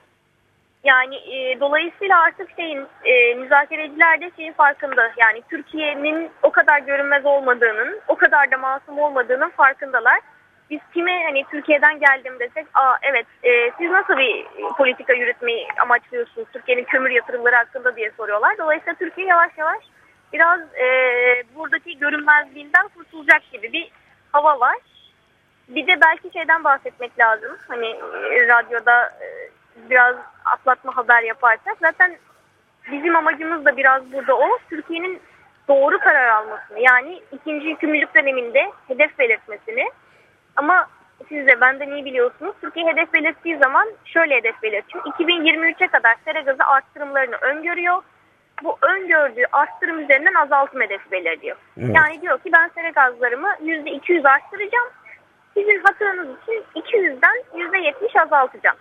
Speaker 4: Yani e, dolayısıyla artık şeyin e, müzakereciler de şeyin farkında. Yani Türkiye'nin o kadar görünmez olmadığının, o kadar da masum olmadığının farkındalar. Biz kime hani Türkiye'den geldim desek, aa evet e, siz nasıl bir politika yürütmeyi amaçlıyorsunuz Türkiye'nin kömür yatırımları hakkında diye soruyorlar. Dolayısıyla Türkiye yavaş yavaş biraz e, buradaki görünmezliğinden kurtulacak gibi bir hava var. Bir de belki şeyden bahsetmek lazım. Hani e, radyoda e, biraz atlatma haber yaparsak zaten bizim amacımız da biraz burada o. Türkiye'nin doğru karar almasını yani ikinci yükümlülük döneminde hedef belirtmesini ama siz de benden iyi biliyorsunuz. Türkiye hedef belirttiği zaman şöyle hedef belirtiyor. 2023'e kadar sera gazı arttırımlarını öngörüyor. Bu öngördüğü arttırım üzerinden azaltım hedefi belirliyor. Evet. Yani diyor ki ben sera gazlarımı %200 arttıracağım. Sizin hatırınız için 200'den %70 azaltacağım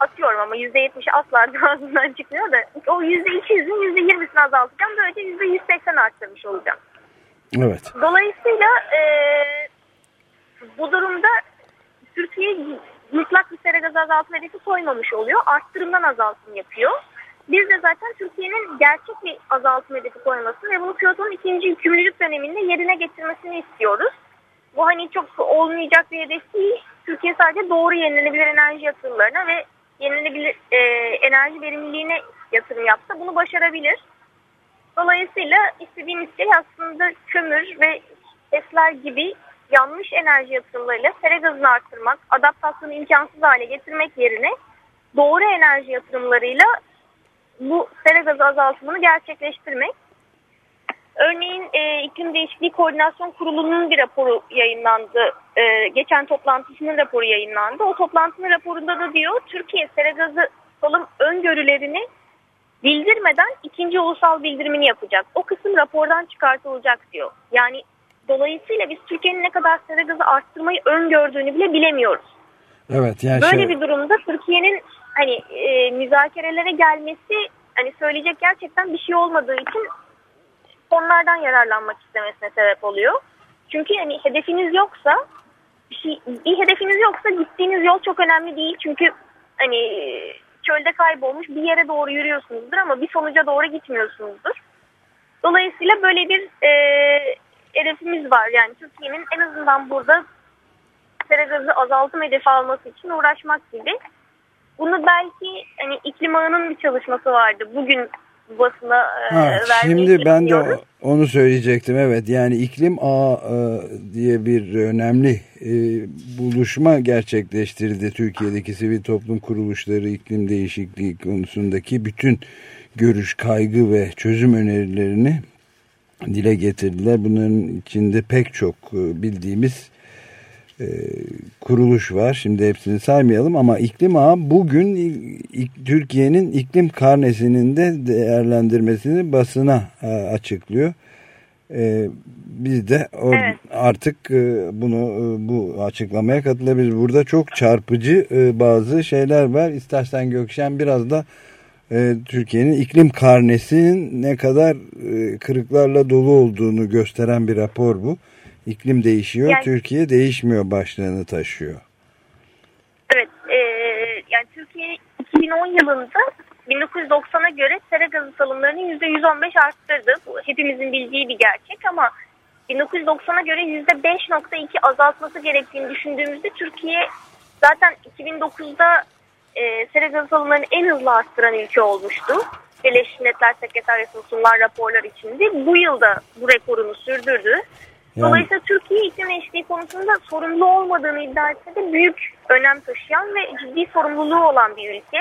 Speaker 4: atıyorum ama %70 asla ağzından çıkmıyor da o %200'ün %20'sini azaltacağım. Böylece %180 arttırmış olacağım.
Speaker 2: Evet.
Speaker 4: Dolayısıyla e, bu durumda Türkiye mutlak bir sera gazı azaltma hedefi koymamış oluyor. Arttırımdan azaltım yapıyor. Biz de zaten Türkiye'nin gerçek bir azaltım hedefi koymasını ve bunu Kyoto'nun ikinci yükümlülük döneminde yerine getirmesini istiyoruz. Bu hani çok olmayacak bir hedef değil. Türkiye sadece doğru yenilenebilir enerji yatırımlarına ve yenilenebilir e, enerji verimliliğine yatırım yapsa bunu başarabilir. Dolayısıyla istediğimiz şey aslında kömür ve HES'ler gibi yanlış enerji yatırımlarıyla sera gazını arttırmak, adaptasyonu imkansız hale getirmek yerine doğru enerji yatırımlarıyla bu sera gazı azaltımını gerçekleştirmek. Örneğin e, iklim değişikliği koordinasyon kurulunun bir raporu yayınlandı. E, geçen toplantısının raporu yayınlandı. O toplantının raporunda da diyor Türkiye sera gazı salım öngörülerini bildirmeden ikinci ulusal bildirimini yapacak. O kısım rapordan çıkartılacak diyor. Yani dolayısıyla biz Türkiye'nin ne kadar sera gazı arttırmayı öngördüğünü bile bilemiyoruz.
Speaker 2: Evet. Yani
Speaker 4: Böyle şey... bir durumda Türkiye'nin hani e, müzakerelere gelmesi hani söyleyecek gerçekten bir şey olmadığı için konulardan yararlanmak istemesine sebep oluyor. Çünkü yani hedefiniz yoksa bir, şey, bir hedefiniz yoksa gittiğiniz yol çok önemli değil. Çünkü hani çölde kaybolmuş bir yere doğru yürüyorsunuzdur ama bir sonuca doğru gitmiyorsunuzdur. Dolayısıyla böyle bir e, hedefimiz var. Yani Türkiye'nin en azından burada sera gazı azaltım hedefi alması için uğraşmak gibi. Bunu belki hani iklim ağının bir çalışması vardı. Bugün basına e, ha,
Speaker 2: Şimdi ben de onu söyleyecektim. Evet yani iklim ağı e, diye bir önemli e, buluşma gerçekleştirdi. Türkiye'deki sivil toplum kuruluşları iklim değişikliği konusundaki bütün görüş, kaygı ve çözüm önerilerini dile getirdiler. Bunların içinde pek çok e, bildiğimiz e, kuruluş var. Şimdi hepsini saymayalım ama iklim ağı bugün Türkiye'nin iklim karnesinin de değerlendirmesini basına e, açıklıyor. Biz de evet. artık bunu bu açıklamaya katılabiliriz. Burada çok çarpıcı bazı şeyler var. İstersen Gökşen biraz da e, Türkiye'nin iklim karnesinin ne kadar e, kırıklarla dolu olduğunu gösteren bir rapor bu. İklim değişiyor, yani, Türkiye değişmiyor başlığını taşıyor.
Speaker 4: Evet, e, yani Türkiye 2010 yılında 1990'a göre sera gazı salımlarını %115 arttırdı. Bu hepimizin bildiği bir gerçek ama 1990'a göre %5.2 azaltması gerektiğini düşündüğümüzde Türkiye zaten 2009'da e, sera gazı salımlarını en hızlı arttıran ülke olmuştu. Birleşmiş Milletler Sekreteriyası'nın sunulan raporlar içinde bu yılda bu rekorunu sürdürdü. Yani... Dolayısıyla Türkiye iklim değişikliği konusunda sorumlu olmadığını iddia etse de büyük önem taşıyan ve ciddi sorumluluğu olan bir ülke.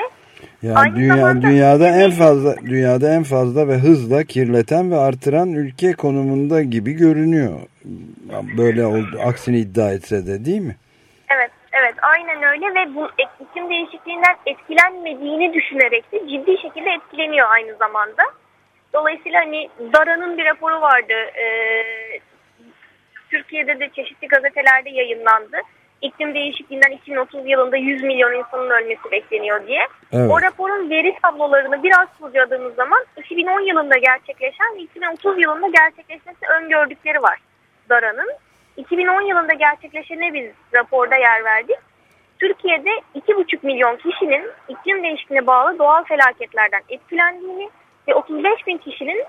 Speaker 2: Yani Aynı dünya, zamanda dünyada en fazla dünyada en fazla ve hızla kirleten ve artıran ülke konumunda gibi görünüyor. Böyle oldu aksini iddia etse de değil mi?
Speaker 4: Aynen öyle ve bu iklim değişikliğinden etkilenmediğini düşünerek de ciddi şekilde etkileniyor aynı zamanda. Dolayısıyla hani Dara'nın bir raporu vardı. Ee, Türkiye'de de çeşitli gazetelerde yayınlandı. İklim değişikliğinden 2030 yılında 100 milyon insanın ölmesi bekleniyor diye. Evet. O raporun veri tablolarını biraz kurcaladığımız zaman 2010 yılında gerçekleşen ve 2030 yılında gerçekleşmesi öngördükleri var DARA'nın. 2010 yılında gerçekleşene biz raporda yer verdik. Türkiye'de 2,5 milyon kişinin iklim değişikliğine bağlı doğal felaketlerden etkilendiğini ve 35 bin kişinin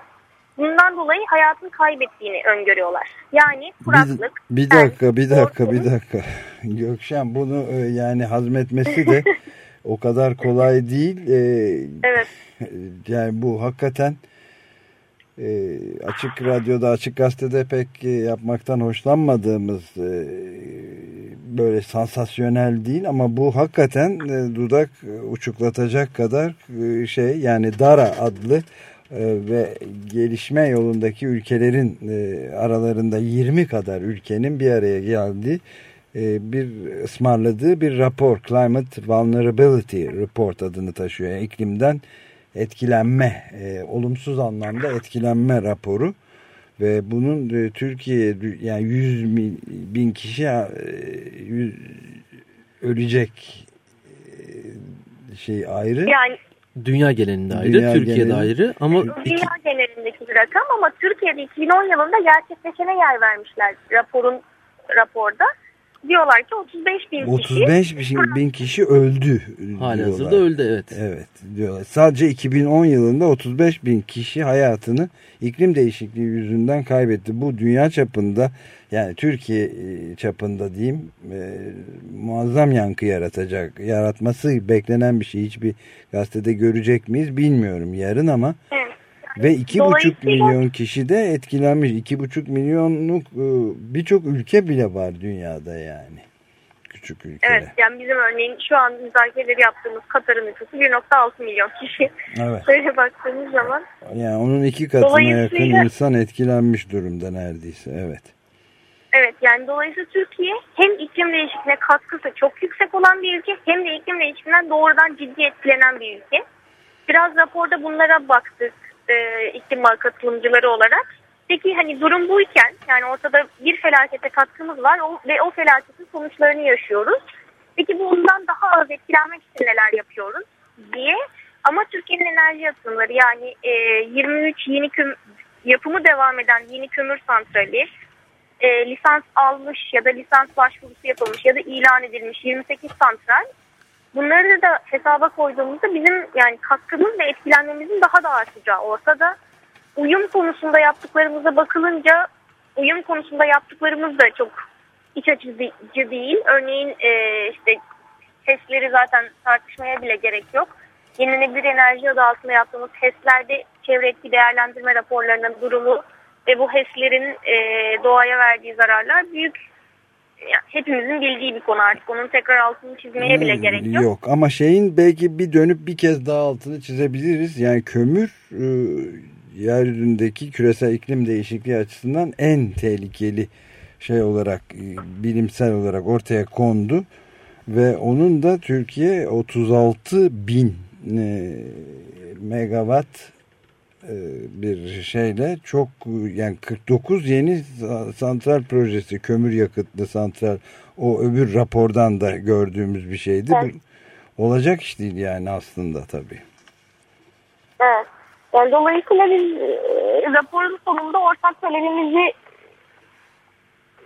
Speaker 4: bundan dolayı hayatını kaybettiğini öngörüyorlar. Yani kuraklık.
Speaker 2: Bir, bir dakika, bir dakika, bir dakika. Gökşen bunu e, yani hazmetmesi de o kadar kolay değil.
Speaker 4: Ee, evet.
Speaker 2: Yani bu hakikaten e, açık radyoda, açık gazetede pek e, yapmaktan hoşlanmadığımız e, böyle sansasyonel değil ama bu hakikaten e, dudak uçuklatacak kadar e, şey yani Dara adlı e, ve gelişme yolundaki ülkelerin e, aralarında 20 kadar ülkenin bir araya geldiği e, bir ısmarladığı bir rapor Climate Vulnerability Report adını taşıyor. Yani iklimden etkilenme, olumsuz anlamda etkilenme raporu ve bunun Türkiye yani 100 bin kişi 100, ölecek şey ayrı.
Speaker 3: Yani Dünya genelinde ayrı, Dünya Türkiye'de geneli. ayrı ama
Speaker 4: Dünya iki... genelindeki bir rakam ama Türkiye'de 2010 yılında gerçekleşene yer vermişler raporun raporda. Diyorlar ki 35 bin
Speaker 2: 35 kişi. 35 bin kişi öldü
Speaker 3: Halihazırda öldü evet.
Speaker 2: Evet diyorlar. Sadece 2010 yılında 35 bin kişi hayatını iklim değişikliği yüzünden kaybetti. Bu dünya çapında yani Türkiye e, çapında diyeyim e, muazzam yankı yaratacak. Yaratması beklenen bir şey. Hiçbir gazetede görecek miyiz bilmiyorum yarın ama evet. Ve iki buçuk milyon kişi de etkilenmiş. iki buçuk milyonluk e, birçok ülke bile var dünyada yani. Küçük ülke.
Speaker 4: Evet yani bizim örneğin şu an müzakereleri yaptığımız Katar'ın nüfusu 1.6 milyon kişi. Evet. Böyle baktığımız zaman.
Speaker 2: Yani onun iki katına yakın insan etkilenmiş durumda neredeyse evet.
Speaker 4: Evet yani dolayısıyla Türkiye hem iklim değişikliğine katkısı çok yüksek olan bir ülke hem de iklim değişikliğinden doğrudan ciddi etkilenen bir ülke. Biraz raporda bunlara baktık e, iklim katılımcıları olarak. Peki hani durum buyken yani ortada bir felakete katkımız var o, ve o felaketin sonuçlarını yaşıyoruz. Peki bundan daha az etkilenmek için neler yapıyoruz diye. Ama Türkiye'nin enerji yatırımları yani e, 23 yeni küm, yapımı devam eden yeni kömür santrali, e, lisans almış ya da lisans başvurusu yapılmış ya da ilan edilmiş 28 santral bunları da hesaba koyduğumuzda bizim yani katkımız ve etkilenmemizin daha da artacağı ortada. Uyum konusunda yaptıklarımıza bakılınca uyum konusunda yaptıklarımız da çok iç açıcı değil. Örneğin e, işte HES'leri zaten tartışmaya bile gerek yok. Yenilenebilir enerji adı altında yaptığımız HES'lerde çevre etki değerlendirme raporlarının durumu ve bu HES'lerin e, doğaya verdiği zararlar büyük yani hepimizin bildiği bir konu artık. Onun tekrar altını çizmeye bile hmm, gerek yok. Yok
Speaker 2: ama şeyin belki bir dönüp bir kez daha altını çizebiliriz. Yani kömür e, yeryüzündeki küresel iklim değişikliği açısından en tehlikeli şey olarak e, bilimsel olarak ortaya kondu ve onun da Türkiye 36 bin e, megawatt bir şeyle çok yani 49 yeni santral projesi kömür yakıtlı santral o öbür rapordan da gördüğümüz bir şeydi. Evet. Olacak iş değil yani aslında tabii.
Speaker 4: Evet. Yani dolayısıyla biz e, raporun sonunda ortak talebimizi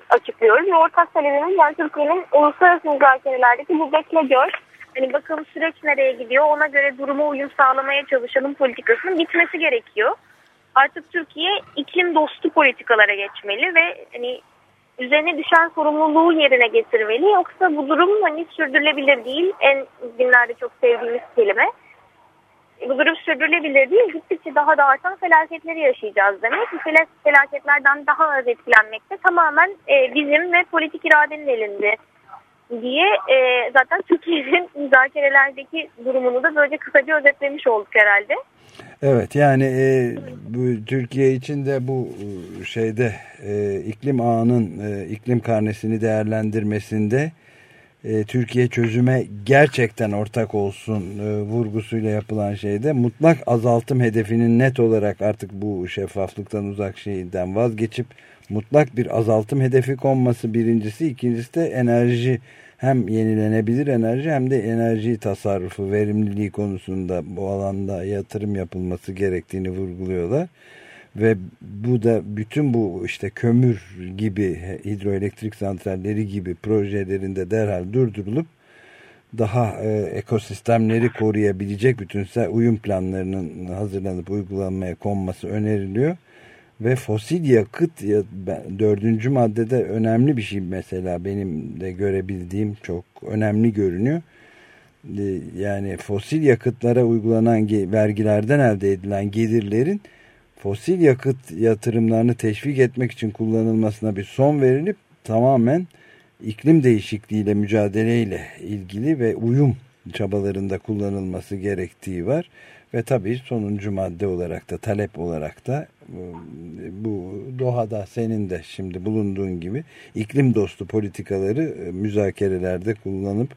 Speaker 4: açıklıyoruz. Ve ortak talebimiz yani Türkiye'nin uluslararası müzakerelerdeki bu bekle gör. Hani bakalım süreç nereye gidiyor ona göre duruma uyum sağlamaya çalışalım politikasının bitmesi gerekiyor. Artık Türkiye iklim dostu politikalara geçmeli ve hani üzerine düşen sorumluluğu yerine getirmeli. Yoksa bu durum hani sürdürülebilir değil. En günlerde çok sevdiğimiz kelime bu durum sürdürülebilir değil. Gittikçe daha da artan felaketleri yaşayacağız demek. Bu felaketlerden daha az etkilenmekte tamamen e, bizim ve politik iradenin elinde diye e, zaten Türkiye'nin müzakerelerdeki durumunu da böylece kısaca özetlemiş olduk herhalde.
Speaker 2: Evet yani e, bu, Türkiye için de bu e, şeyde e, iklim ağının e, iklim karnesini değerlendirmesinde e, Türkiye çözüme gerçekten ortak olsun e, vurgusuyla yapılan şeyde mutlak azaltım hedefinin net olarak artık bu şeffaflıktan uzak şeyden vazgeçip mutlak bir azaltım hedefi konması birincisi ikincisi de enerji hem yenilenebilir enerji hem de enerji tasarrufu verimliliği konusunda bu alanda yatırım yapılması gerektiğini vurguluyorlar. Ve bu da bütün bu işte kömür gibi hidroelektrik santralleri gibi projelerinde derhal durdurulup daha e, ekosistemleri koruyabilecek bütünsel uyum planlarının hazırlanıp uygulanmaya konması öneriliyor. Ve fosil yakıt ya, dördüncü maddede önemli bir şey mesela benim de görebildiğim çok önemli görünüyor. E, yani fosil yakıtlara uygulanan vergilerden elde edilen gelirlerin fosil yakıt yatırımlarını teşvik etmek için kullanılmasına bir son verilip tamamen iklim değişikliğiyle mücadeleyle ilgili ve uyum çabalarında kullanılması gerektiği var. Ve tabii sonuncu madde olarak da talep olarak da bu Doha'da senin de şimdi bulunduğun gibi iklim dostu politikaları e, müzakerelerde kullanıp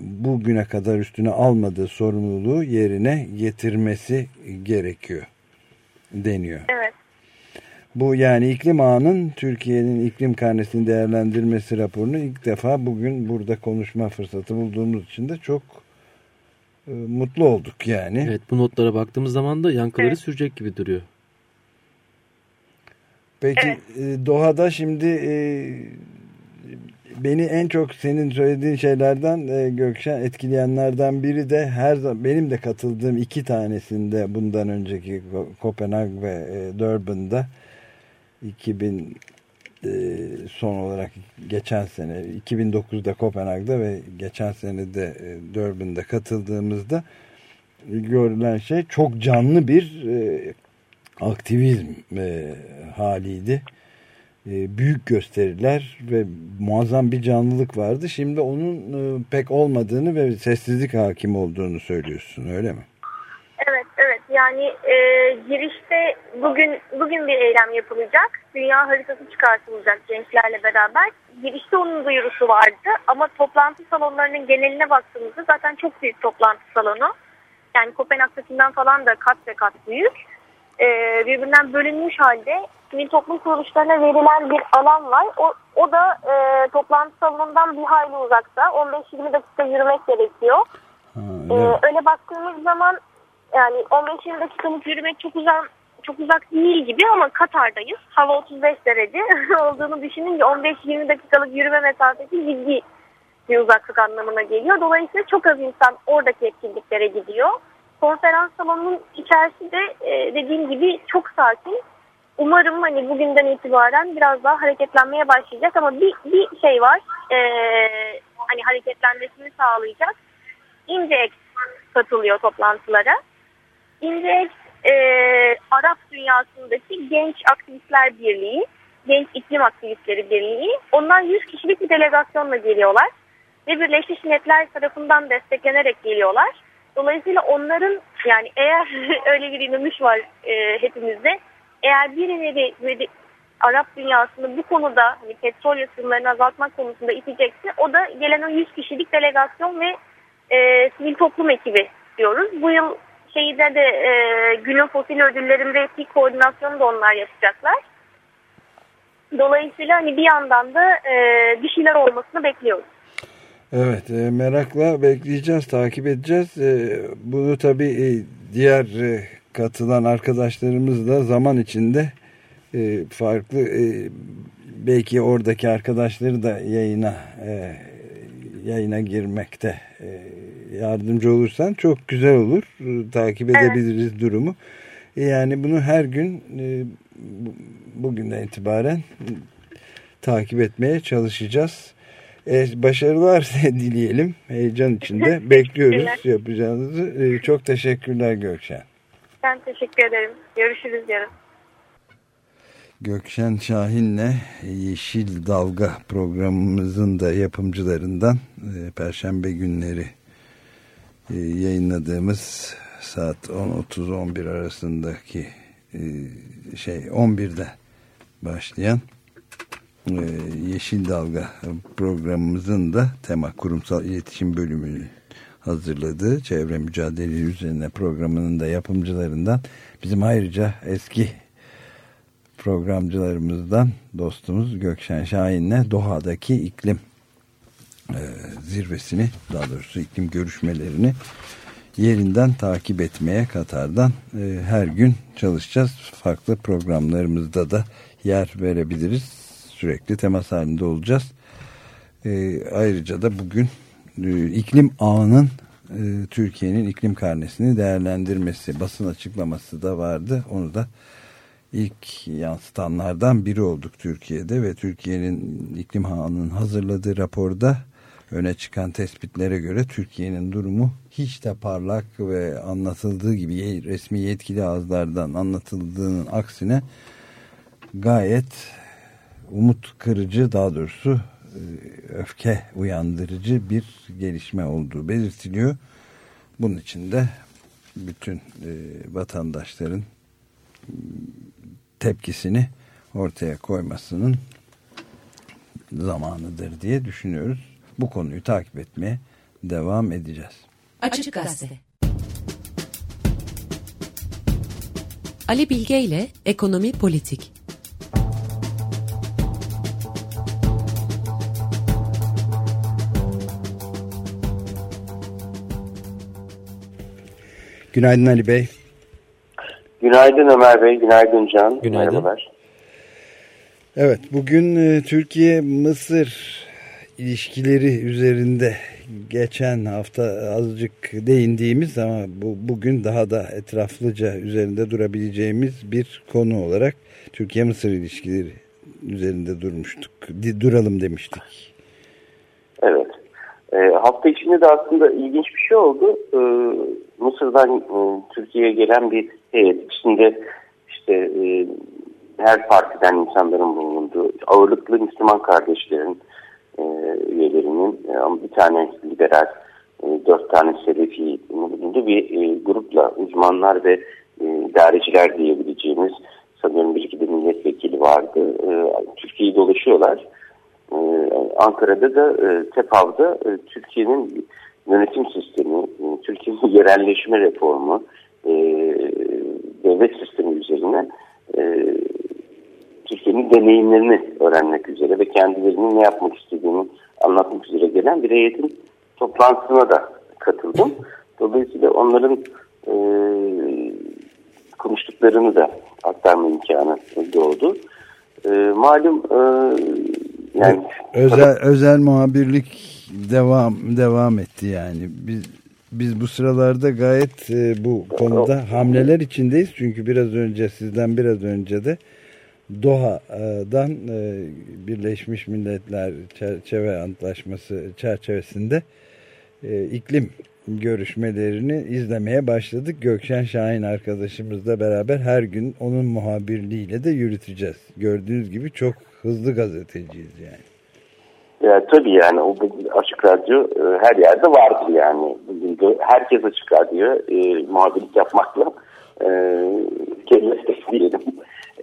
Speaker 2: bugüne kadar üstüne almadığı sorumluluğu yerine getirmesi gerekiyor deniyor.
Speaker 4: Evet.
Speaker 2: Bu yani iklim ağının Türkiye'nin iklim karnesini değerlendirmesi raporunu ilk defa bugün burada konuşma fırsatı bulduğumuz için de çok mutlu olduk yani.
Speaker 3: Evet bu notlara baktığımız zaman da yankıları evet. sürecek gibi duruyor.
Speaker 2: Peki evet. e, Doha'da şimdi e, beni en çok senin söylediğin şeylerden e, Gökşen etkileyenlerden biri de her zaman benim de katıldığım iki tanesinde bundan önceki Kopenhag ve e, Durban'da 2000 e, son olarak geçen sene 2009'da Kopenhag'da ve geçen sene de e, Durban'da katıldığımızda görülen şey çok canlı bir e, aktivizm e, haliydi e, büyük gösteriler ve muazzam bir canlılık vardı. Şimdi onun e, pek olmadığını ve sessizlik hakim olduğunu söylüyorsun öyle mi?
Speaker 4: Evet evet yani e, girişte bugün bugün bir eylem yapılacak. Dünya haritası çıkartılacak gençlerle beraber. Girişte onun duyurusu vardı ama toplantı salonlarının geneline baktığımızda zaten çok büyük toplantı salonu. Yani Kopenhag'dakinden falan da kat ve kat büyük. E, birbirinden bölünmüş halde sivil toplum kuruluşlarına verilen bir alan var. O, o da e, toplantı salonundan bir hayli uzakta. 15-20 dakika yürümek gerekiyor. Ha, ee, öyle baktığımız zaman yani 15-20 dakikalık yürümek çok uzak çok uzak değil gibi ama Katar'dayız. Hava 35 derece olduğunu düşününce 15-20 dakikalık yürüme mesafesi ciddi bir uzaklık anlamına geliyor. Dolayısıyla çok az insan oradaki etkinliklere gidiyor. Konferans salonunun içerisi de e, dediğim gibi çok sakin umarım hani bugünden itibaren biraz daha hareketlenmeye başlayacak ama bir, bir şey var e, hani hareketlenmesini sağlayacak. İncex katılıyor toplantılara. İncex e, Arap dünyasındaki genç aktivistler birliği, genç iklim aktivistleri birliği. Onlar 100 kişilik bir delegasyonla geliyorlar ve Birleşmiş Milletler tarafından desteklenerek geliyorlar. Dolayısıyla onların yani eğer öyle bir inanış var e, hepimizde eğer birileri Arap dünyasını bu konuda hani petrol yatırımlarını azaltmak konusunda itecekse o da gelen o 100 kişilik delegasyon ve e, sivil toplum ekibi diyoruz. Bu yıl şeyde de e, günün fosil ödüllerindeki koordinasyonu da onlar yapacaklar. Dolayısıyla hani bir yandan da e, bir şeyler olmasını bekliyoruz.
Speaker 2: Evet e, merakla bekleyeceğiz, takip edeceğiz. E, bunu tabii e, diğer e, katılan arkadaşlarımız da zaman içinde e, farklı e, belki oradaki arkadaşları da yayına e, yayına girmekte e, yardımcı olursan çok güzel olur. E, takip edebiliriz evet. durumu. E, yani bunu her gün e, bugünden itibaren takip etmeye çalışacağız. E, başarılar dileyelim. Heyecan içinde bekliyoruz yapacağınızı. E, çok teşekkürler Gökşen.
Speaker 4: Ben teşekkür ederim. Görüşürüz yarın.
Speaker 2: Gökşen Şahin'le Yeşil Dalga programımızın da yapımcılarından e, Perşembe günleri e, yayınladığımız saat 10.30-11 arasındaki e, şey 11'de başlayan Yeşil Dalga programımızın da tema kurumsal iletişim bölümünü hazırladığı çevre mücadele üzerine programının da yapımcılarından bizim ayrıca eski programcılarımızdan dostumuz Gökşen Şahin'le Doha'daki iklim e, zirvesini daha doğrusu iklim görüşmelerini yerinden takip etmeye Katar'dan e, her gün çalışacağız. Farklı programlarımızda da yer verebiliriz. Sürekli temas halinde olacağız. E, ayrıca da bugün e, iklim ağının e, Türkiye'nin iklim karnesini değerlendirmesi basın açıklaması da vardı. Onu da ilk yansıtanlardan biri olduk Türkiye'de ve Türkiye'nin iklim ağının hazırladığı raporda öne çıkan tespitlere göre Türkiye'nin durumu hiç de parlak ve anlatıldığı gibi resmi yetkili ağızlardan anlatıldığının aksine gayet umut kırıcı daha doğrusu e, öfke uyandırıcı bir gelişme olduğu belirtiliyor. Bunun için de bütün e, vatandaşların tepkisini ortaya koymasının zamanıdır diye düşünüyoruz. Bu konuyu takip etmeye devam edeceğiz. Açık Gazete
Speaker 1: Ali Bilge ile Ekonomi Politik
Speaker 2: Günaydın Ali Bey.
Speaker 5: Günaydın Ömer Bey, günaydın Can.
Speaker 3: Günaydın. Merhabalar.
Speaker 2: Evet, bugün e, Türkiye-Mısır ilişkileri üzerinde geçen hafta azıcık değindiğimiz ama bu bugün daha da etraflıca üzerinde durabileceğimiz bir konu olarak Türkiye-Mısır ilişkileri üzerinde durmuştuk. Duralım demiştik.
Speaker 5: Evet. E, hafta içinde de aslında ilginç bir şey oldu. E, Mısır'dan e, Türkiye'ye gelen bir heyet içinde işte e, her partiden insanların bulunduğu ağırlıklı Müslüman kardeşlerin e, üyelerinin e, bir tane liberal e, dört tane selefi bulunduğu bir e, grupla uzmanlar ve e, idareciler diyebileceğimiz sanıyorum bir iki de milletvekili vardı. E, Türkiye'yi dolaşıyorlar. E, Ankara'da da e, TEPAV'da e, Türkiye'nin yönetim sistemi, e, Türkiye'nin yerelleşme reformu, e, devlet sistemi üzerine e, Türkiye'nin deneyimlerini öğrenmek üzere ve kendilerinin ne yapmak istediğini anlatmak üzere gelen bir heyetin toplantısına da katıldım. Dolayısıyla onların e, konuştuklarını da aktarma imkanı doğdu. E, malum e,
Speaker 2: yani özel özel muhabirlik devam devam etti yani. Biz biz bu sıralarda gayet e, bu konuda hamleler içindeyiz. Çünkü biraz önce sizden biraz önce de Doha'dan e, Birleşmiş Milletler Çerçeve Antlaşması çerçevesinde e, iklim görüşmelerini izlemeye başladık. Gökşen Şahin arkadaşımızla beraber her gün onun muhabirliğiyle de yürüteceğiz. Gördüğünüz gibi çok hızlı gazeteciyiz yani.
Speaker 5: Ya, tabii yani o açık radyo e, her yerde vardır yani. Bugün herkes açık radyo e, muhabirlik yapmakla e, kendisi diyelim.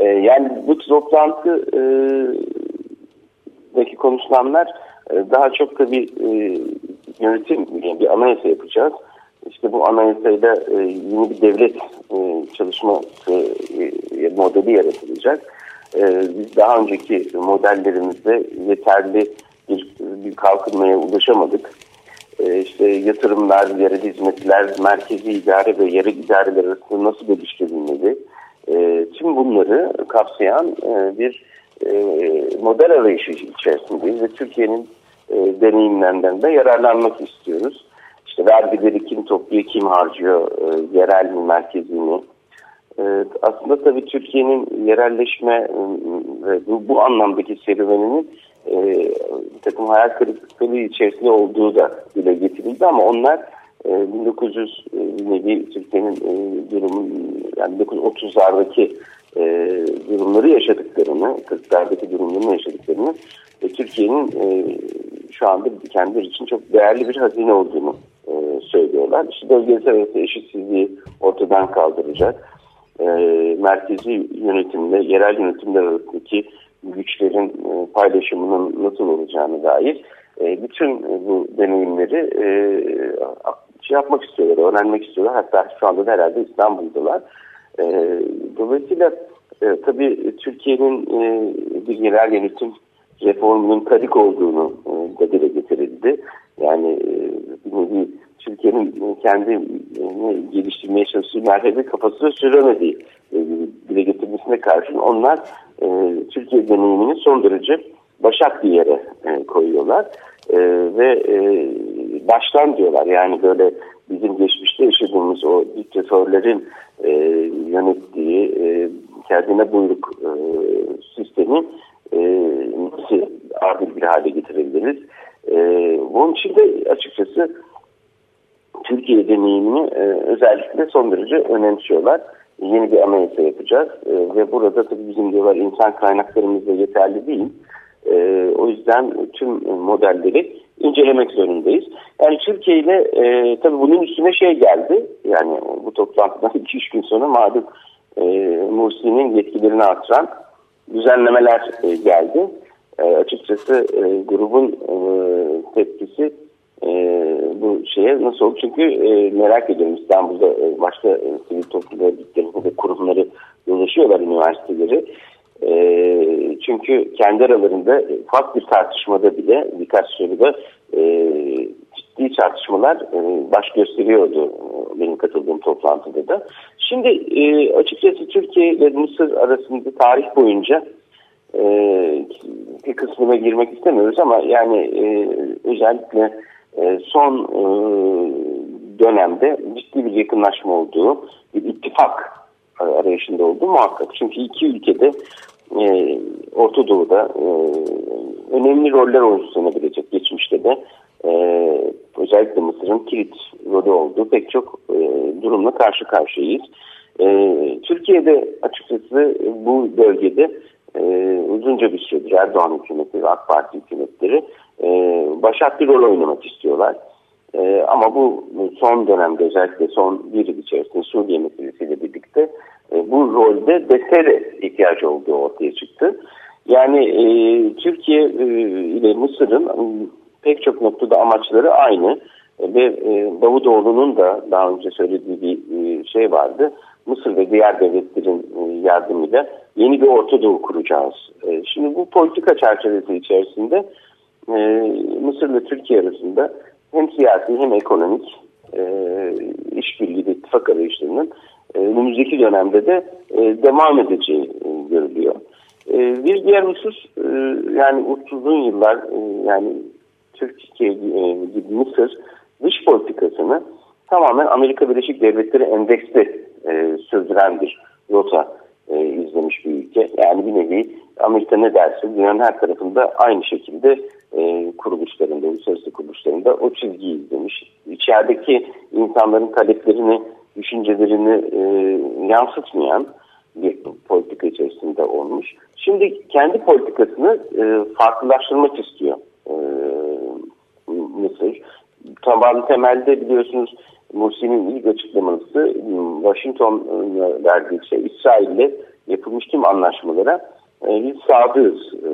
Speaker 5: E, yani bu toplantı e, konuşulanlar e, daha çok tabii e, yönetim bir anayasa yapacağız. İşte bu anayasayla e, yeni bir devlet e, çalışması e, modeli yaratılacak. E, biz daha önceki modellerimizde yeterli bir, bir kalkınmaya ulaşamadık. E, işte yatırımlar, yerel hizmetler, merkezi idare ve yerel idareler arasında nasıl geliştirilmeli? E, tüm bunları kapsayan e, bir e, model arayışı içerisindeyiz ve Türkiye'nin e, deneyimlerinden de yararlanmak istiyoruz. İşte vergileri kim topluyor, kim harcıyor, yerel mi, merkezi mi? Aslında tabii Türkiye'nin yerelleşme ve bu, bu anlamdaki serüveninin bir takım hayal kırıklıkları içerisinde olduğu da dile getirildi ama onlar e, 1900 e, nevi Türkiye'nin e, durumu yani 1930'lardaki e, durumları yaşadıklarını, 40'lardaki durumlarını yaşadıklarını ve Türkiye'nin e, şu anda kendileri için çok değerli bir hazine olduğunu e, söylüyorlar. İşte bölgesel arası eşitsizliği ortadan kaldıracak. E, merkezi yönetimle yerel yönetimler arasındaki güçlerin e, paylaşımının nasıl olacağını dair e, bütün bu deneyimleri e, şey yapmak istiyorlar, öğrenmek istiyorlar. Hatta şu anda da herhalde İstanbul'dalar. E, dolayısıyla e, tabii Türkiye'nin e, bir yerel yönetim reformunun kadik olduğunu e, da dile getirildi. Yani e, Türkiye'nin kendi geliştirmeye çalıştığı merkezi kafasına süremediği e, dile getirmesine karşın onlar e, Türkiye deneyimini son derece başak bir yere e, koyuyorlar. E, ve e, baştan diyorlar yani böyle bizim geçmişte yaşadığımız o diktatörlerin e, yönettiği e, kendine buyruk e, sistemi e, nasıl adil bir hale getirebiliriz? E, bunun için de açıkçası Türkiye deneyimini e, özellikle son derece önemsiyorlar. Yeni bir anayasa yapacağız e, ve burada tabii bizim diyorlar insan kaynaklarımız da yeterli değil. E, o yüzden tüm modelleri incelemek zorundayız. Yani Türkiye ile e, tabii bunun üstüne şey geldi. Yani bu toplantıdan 2-3 gün sonra malum e, Mursi'nin yetkilerini artıran düzenlemeler e, geldi. E, açıkçası e, grubun e, tepkisi e, bu şeye nasıl oldu? Çünkü e, merak ediyorum İstanbul'da e, başka e, sivil toplum örgütleri ve kurumları dolaşıyorlar üniversiteleri. E, çünkü kendi aralarında ufak bir tartışmada bile birkaç soruda e, ciddi tartışmalar e, baş gösteriyordu benim katıldığım toplantıda da. Şimdi e, açıkçası Türkiye ile Mısır arasında tarih boyunca e, bir kısmına girmek istemiyoruz ama yani e, özellikle e, son e, dönemde ciddi bir yakınlaşma olduğu, bir ittifak arayışında olduğu muhakkak. Çünkü iki ülkede e, Orta Doğu'da e, önemli roller oynanabilecek geçmişte de e, özellikle Mısır'ın kilit rolü olduğu pek çok e, durumla karşı karşıyayız. E, Türkiye'de açıkçası bu bölgede e, uzunca bir süredir Erdoğan hükümeti AK Parti hükümetleri e, başat bir rol oynamak istiyorlar. E, ama bu son dönemde özellikle son bir yıl içerisinde Suriye meselesiyle birlikte bu rolde desteğe ihtiyacı olduğu ortaya çıktı. Yani e, Türkiye e, ile Mısır'ın pek çok noktada amaçları aynı e, ve e, Davutoğlu'nun da daha önce söylediği bir e, şey vardı. Mısır ve diğer devletlerin e, yardımıyla yeni bir Orta Doğu kuracağız. E, şimdi bu politika çerçevesi içerisinde e, Mısır ile Türkiye arasında hem siyasi hem ekonomik e, işbirliği ve ittifak arayışlarının e, önümüzdeki dönemde de e, devam edeceği e, görülüyor. E, bir diğer husus e, yani uzun yıllar e, yani Türkiye e, gibi Mısır dış politikasını tamamen Amerika Birleşik Devletleri endeksli e, sürdüren bir rota e, izlemiş bir ülke. Yani bir nevi Amerika ne derse dünyanın her tarafında aynı şekilde e, kuruluşlarında, uluslararası kuruluşlarında o çizgiyi izlemiş. İçerideki insanların taleplerini, düşüncelerini e, yansıtmayan bir politika içerisinde olmuş. Şimdi kendi politikasını e, farklılaştırmak istiyor e, Mısır. Taban temelde biliyorsunuz Mursi'nin ilk açıklaması Washington'a verdiği şey İsrail'le yapılmış tüm anlaşmalara e, biz sadığız e,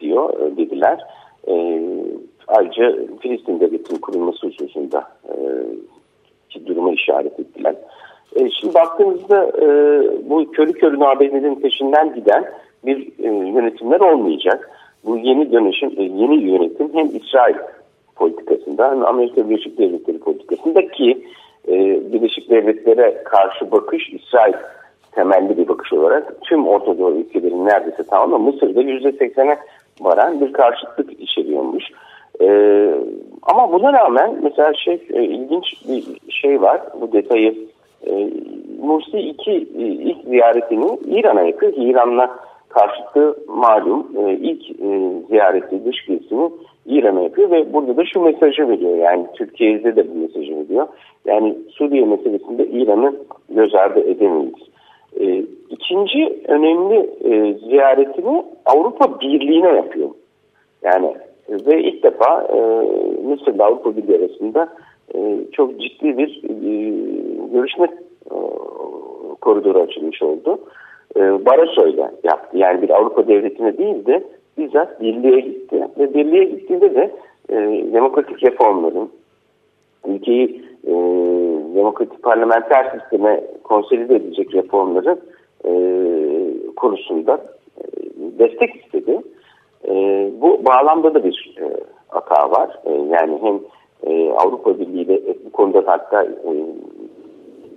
Speaker 5: diyor e, dediler. E, ayrıca Filistin devletinin kurulması hususunda e, ki duruma işaret ettiler. E, şimdi baktığımızda e, bu körü körü ABD'nin peşinden giden bir e, yönetimler olmayacak. Bu yeni dönüşüm, e, yeni yönetim hem İsrail politikasında hem Amerika Birleşik Devletleri politikasında ki e, Birleşik Devletlere karşı bakış İsrail temelli bir bakış olarak tüm Orta Doğu ülkelerin neredeyse tamamı Mısır'da %80'e varan bir karşıtlık içeriyormuş. Ee, ama buna rağmen mesela şey e, ilginç bir şey var bu detayı e, Mursi iki e, ilk ziyaretini İran'a yapıyor. İran'la karşıtı malum e, ilk e, ziyareti dış gezisini İran'a yapıyor ve burada da şu mesajı veriyor. Yani Türkiye'de de bu mesajı veriyor. Yani Suriye meselesinde İran'ı göz ardı edemeyiz. E, ikinci önemli e, ziyaretini Avrupa Birliği'ne yapıyor. Yani ve ilk defa e, Mısır'la Avrupa Birliği arasında e, çok ciddi bir e, görüşme e, koridoru açılmış oldu. E, Barroso ile yaptı. Yani bir Avrupa devletine değil de bizzat birliğe gitti. Ve birliğe gittiğinde de e, demokratik reformların ülkeyi e, demokratik parlamenter sisteme konsolide edecek reformların e, konusunda e, destek istedi. E, bu bağlamda da bir e, hata var. E, yani hem e, Avrupa Birliği ile bu konuda hatta e,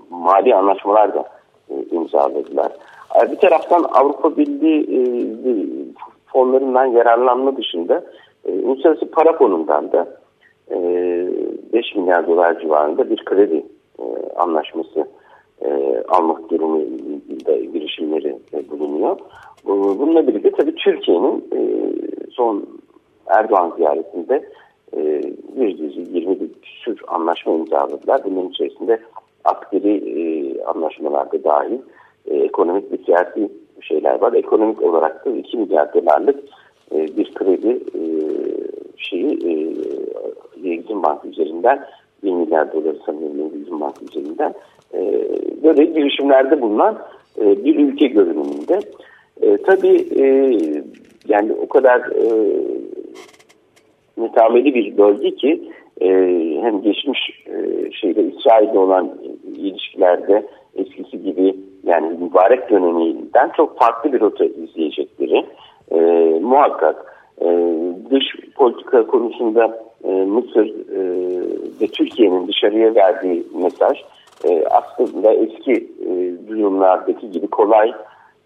Speaker 5: mali anlaşmalar da e, imzaladılar. E, bir taraftan Avrupa Birliği e, fonlarından yararlanma dışında e, Uluslararası Para Fonu'ndan da e, 5 milyar dolar civarında bir kredi e, anlaşması e, almak durumunda girişimleri e, bulunuyor. Bununla birlikte tabii Türkiye'nin e, son Erdoğan ziyaretinde e, bir dizi 20 sür anlaşma imzaladılar. Bunun içerisinde askeri e, anlaşmalarda dahil e, ekonomik ve siyasi şeyler var. Ekonomik olarak da 2 milyar dolarlık bir kredi şeyi e, Exim Bank üzerinden 1 milyar doları sanıyorum Exim Bank üzerinden böyle girişimlerde bulunan e, bir ülke görünümünde. E, tabii e, yani o kadar mütameli bir bölge ki hem geçmiş şeyde İsrail'de olan ilişkilerde eskisi gibi yani mübarek döneminden çok farklı bir rota izleyecekleri e, muhakkak e, dış politika konusunda e, Mısır e, ve Türkiye'nin dışarıya verdiği mesaj e, aslında eski e, durumlardaki gibi kolay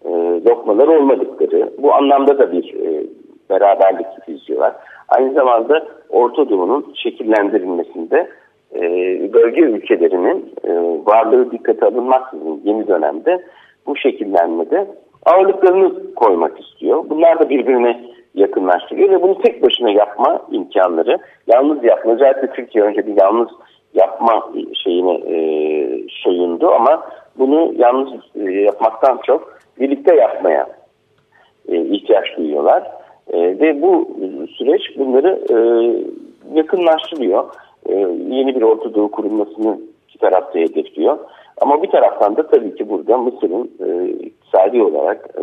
Speaker 5: e, lokmalar olmadıkları bu anlamda da bir e, beraberlik izliyorlar. Aynı zamanda Orta Doğu'nun şekillendirilmesinde bölge ülkelerinin varlığı dikkate alınmaksızın yeni dönemde bu şekillenmede ağırlıklarını koymak istiyor. Bunlar da birbirine yakınlaştırıyor ve bunu tek başına yapma imkanları yalnız yapma özellikle Türkiye önce bir yalnız yapma şeyine e, soyundu ama bunu yalnız e, yapmaktan çok birlikte yapmaya e, ihtiyaç duyuyorlar. E, ve bu süreç bunları e, yakınlaştırıyor. E, yeni bir Orta Doğu kurulmasını iki tarafta hedefliyor. Ama bir taraftan da tabii ki burada Mısır'ın e, iktisadi olarak e,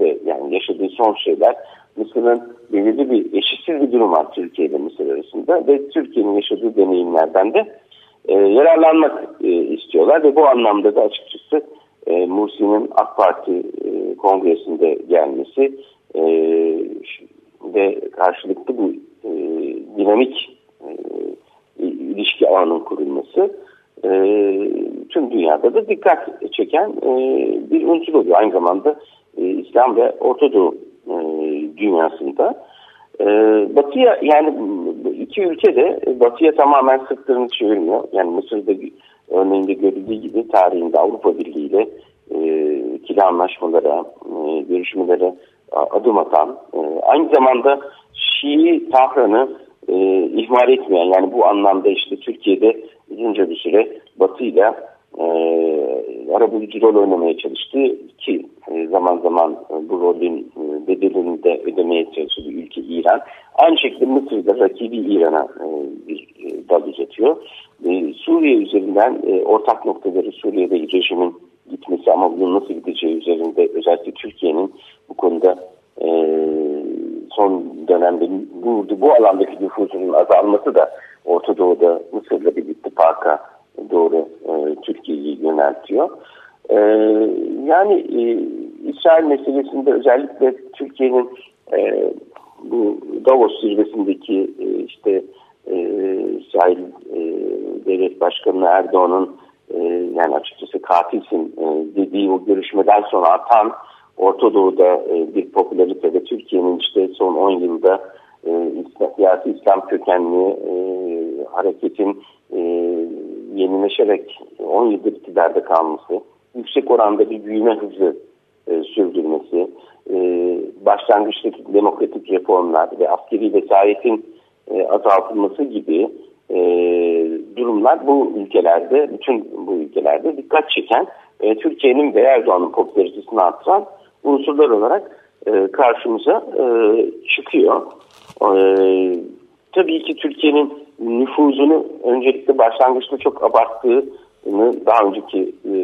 Speaker 5: ve yani yaşadığı son şeyler Mısır'ın belirli bir eşitsiz bir durum var Türkiye ile Mısır arasında ve Türkiye'nin yaşadığı deneyimlerden de e, yararlanmak e, istiyorlar ve bu anlamda da açıkçası e, Mursi'nin AK Parti e, kongresinde gelmesi e, ve karşılıklı bu e, dinamik e, ilişki ağının kurulması e, tüm dünyada da dikkat çeken e, bir unsur oluyor. Aynı zamanda e, İslam ve Orta Doğu e, dünyasında. E, batıya yani iki ülke de batıya tamamen sırtlarını çevirmiyor. Yani Mısır'da örneğinde görüldüğü gibi tarihinde Avrupa Birliği ile e, ikili anlaşmalara, e, görüşmelere adım atan, e, aynı zamanda Şii Tahran'ı e, ihmal etmeyen, yani bu anlamda işte Türkiye'de uzunca bir süre Batı ile arabulucu rol oynamaya çalıştı ki e, zaman zaman e, bu rolün e, bedelini de ödemeye çalıştığı ülke İran. Aynı şekilde Mısır'da rakibi İran'a e, bir e, dal uzatıyor. E, Suriye üzerinden e, ortak noktaları Suriye'de rejimin gitmesi ama bunun nasıl gideceği üzerinde özellikle Türkiye'nin bu konuda e, son dönemde bu, bu alandaki nüfusunun azalması da Orta Doğu'da Mısır'la bir ittifaka doğru e, Türkiye'yi yöneltiyor. E, yani e, İsrail meselesinde özellikle Türkiye'nin e, bu Davos zirvesindeki e, işte e, İsrail e, Devlet Başkanı Erdoğan'ın e, yani açıkçası katilsin e, dediği o görüşmeden sonra atan Orta Doğu'da e, bir popülarite ve Türkiye'nin işte son 10 yılda e, siyasi İslam kökenli e, hareketin e, yenileşerek 10 yıldır iktidarda kalması, yüksek oranda bir büyüme hızı e, sürdürmesi, e, başlangıçtaki demokratik reformlar ve askeri vesayetin e, azaltılması gibi e, durumlar bu ülkelerde, bütün bu ülkelerde dikkat çeken, e, Türkiye'nin ve Erdoğan'ın popülaritesini artıran unsurlar olarak e, karşımıza e, çıkıyor. E, tabii ki Türkiye'nin nüfuzunu öncelikle başlangıçta çok abarttığını daha önceki e,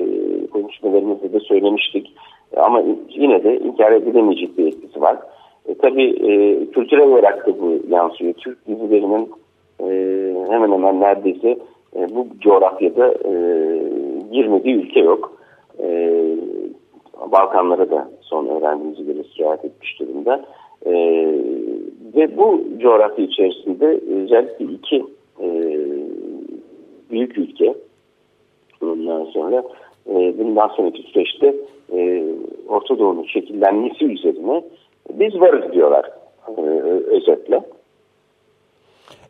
Speaker 5: konuşmalarımızda da söylemiştik. Ama yine de inkar edilemeyecek bir etkisi var. E, tabii e, kültürel olarak da bu yansıyor. Türk dizilerinin e, hemen hemen neredeyse e, bu coğrafyada e, girmediği ülke yok. E, Balkanlara da son öğrendiğimiz gibi sirayet etmiş durumda. E, ve bu coğrafya içerisinde özellikle iki e, büyük ülke bundan sonra e, bundan sonraki süreçte e, Orta Doğu'nun şekillenmesi üzerine biz varız diyorlar e, özetle.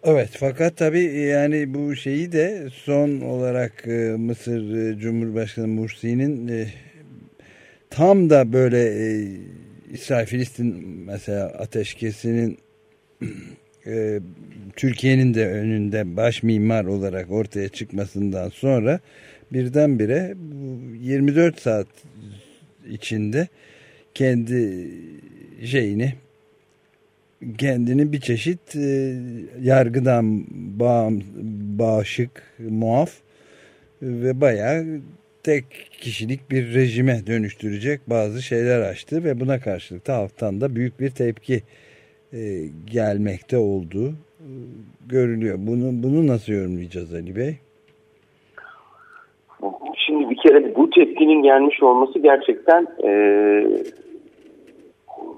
Speaker 2: Evet fakat tabii yani bu şeyi de son olarak e, Mısır e, Cumhurbaşkanı Mursi'nin e, tam da böyle e, İsrail-Filistin mesela ateşkesinin e, Türkiye'nin de önünde baş mimar olarak ortaya çıkmasından sonra birdenbire 24 saat içinde kendi şeyini kendini bir çeşit e, yargıdan bağ, bağışık, muaf ve bayağı tek kişilik bir rejime dönüştürecek bazı şeyler açtı ve buna karşılık da halktan da büyük bir tepki e, gelmekte olduğu e, görülüyor. Bunu, bunu nasıl yorumlayacağız Ali Bey?
Speaker 5: Şimdi bir kere bu tepkinin gelmiş olması gerçekten e,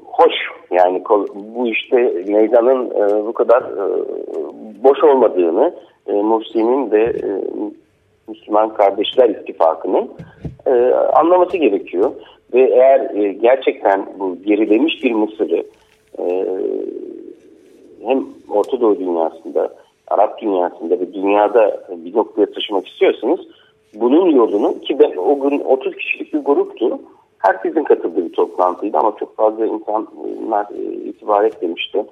Speaker 5: hoş. Yani bu işte meydanın e, bu kadar e, boş olmadığını e, Muhsin'in ve e, Müslüman Kardeşler İttifakı'nın e, anlaması gerekiyor. Ve eğer e, gerçekten bu gerilemiş bir Mısır'ı e, hem Orta Doğu dünyasında, Arap dünyasında ve dünyada bir noktaya taşımak istiyorsanız bunun yolunu ki ben o gün 30 kişilik bir gruptu. Herkesin katıldığı bir toplantıydı ama çok fazla insanlar e, itibar etmemişti.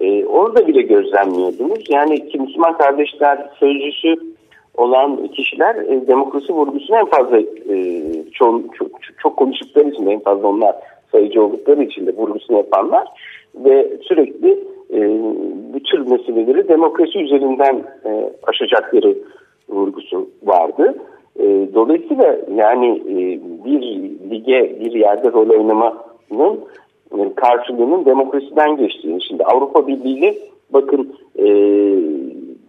Speaker 5: E, orada bile gözlemliyordunuz. Yani ki Müslüman kardeşler sözcüsü olan kişiler e, demokrasi vurgusunu en fazla e, çok, çok, çok konuştukları için en fazla onlar sayıcı oldukları için de vurgusunu yapanlar ve sürekli e, bütün meseleleri demokrasi üzerinden e, aşacakları vurgusu vardı. E, dolayısıyla yani e, bir lige bir yerde rol oynamanın e, karşılığının demokrasiden geçtiğini. Şimdi Avrupa Birliği bakın e,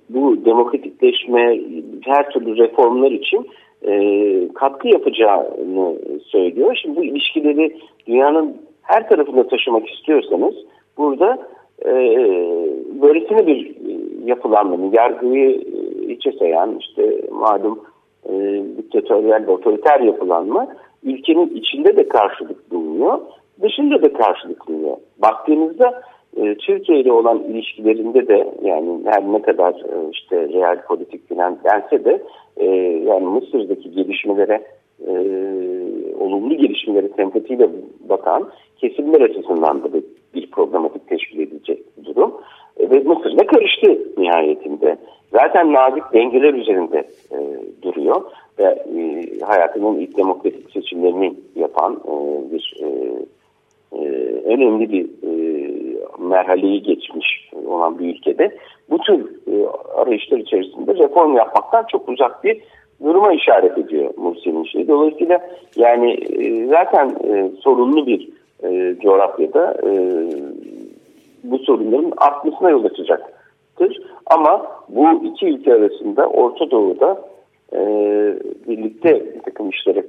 Speaker 5: bu demokratikleşme her türlü reformlar için e, katkı yapacağını söylüyor. Şimdi bu ilişkileri dünyanın her tarafında taşımak istiyorsanız burada e, böylesine bir yapılanmanın yargıyı içe sayan işte malum e, diktatöryel ve otoriter yapılanma ülkenin içinde de karşılık bulunuyor, dışında da karşılık bulunuyor. Baktığınızda e, Türkiye ile olan ilişkilerinde de yani her ne kadar e, işte real politik filan dense de e, yani Mısır'daki gelişmelere olumlu gelişmeleri sempatiyle bakan kesimler açısından da bir, programatik teşkil edilecek durum. E, ve Mısır da karıştı nihayetinde. Zaten nazik dengeler üzerinde duruyor ve hayatının ilk demokratik seçimlerini yapan bir önemli bir merhaleyi geçmiş olan bir ülkede bu tür e, arayışlar içerisinde reform yapmaktan çok uzak bir duruma işaret ediyor Mursi'nin şeyi. Dolayısıyla yani e, zaten e, sorunlu bir e, coğrafyada bu sorunların artmasına yol açacaktır. Ama bu iki ülke arasında Orta Doğu'da birlikte bir takım işlere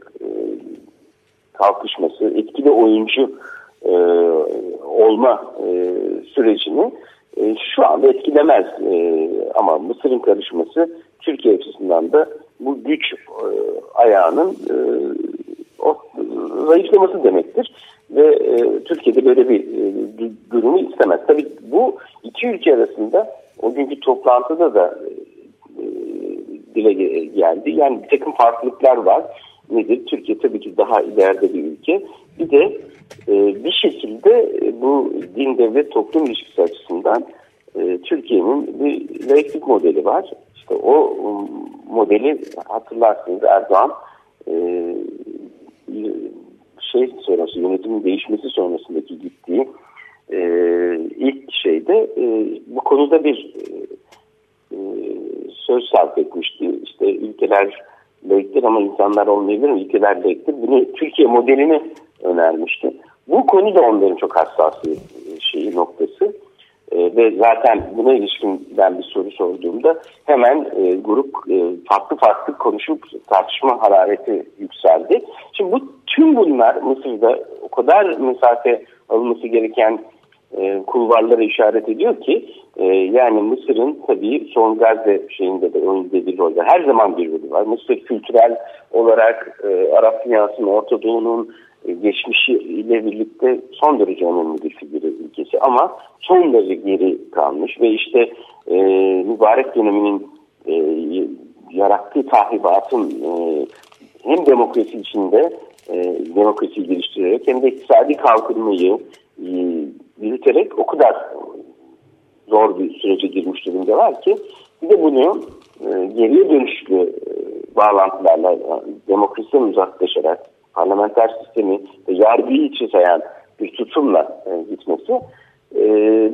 Speaker 5: kalkışması, etkili oyuncu e, olma e, sürecini e, şu anda etkilemez. E, ama Mısır'ın karışması Türkiye açısından da bu güç e, ayağının e, o, zayıflaması demektir. Ve e, Türkiye'de böyle bir e, durumu istemez. Tabii bu iki ülke arasında o günkü toplantıda da e, dile geldi. Yani bir takım farklılıklar var. Nedir? Türkiye tabii ki daha ileride bir ülke. Bir de e, bir şekilde bu din devlet toplum ilişkisi açısından e, Türkiye'nin bir laiklik modeli var. İşte o modeli hatırlarsınız Erdoğan e, şey sonrası yönetimin değişmesi sonrasındaki gittiği e, ilk şeyde e, bu konuda bir e, söz sarf etmişti. İşte ülkeler laiktir ama insanlar olmayabilir mi? Ülkeler laiktir. Bunu Türkiye modelini önermişti. Bu konu da onların çok hassas bir şeyi noktası. E, ve zaten buna ilişkin ben bir soru sorduğumda hemen e, grup e, farklı farklı konuşup tartışma harareti yükseldi. Şimdi bu tüm bunlar Mısır'da o kadar mesafe alınması gereken e, kulvarlara işaret ediyor ki e, yani Mısır'ın tabii son Gazze şeyinde de oynadığı bir rolde her zaman bir rolü var. Mısır kültürel olarak e, Arap dünyasının, Orta Doğu'nun e, geçmişiyle birlikte son derece önemli bir figür ülkesi ama son derece geri kalmış ve işte e, mübarek döneminin e, yarattığı tahribatın e, hem demokrasi içinde e, demokrasiyi geliştirerek hem de iktisadi kalkınmayı e, yürüterek o kadar zor bir sürece girmiş durumdalar ki bir de bunu e, geriye dönüşlü e, bağlantılarla e, demokrasiden uzaklaşarak parlamenter sistemi ve yargıyı içe sayan bir tutumla gitmesi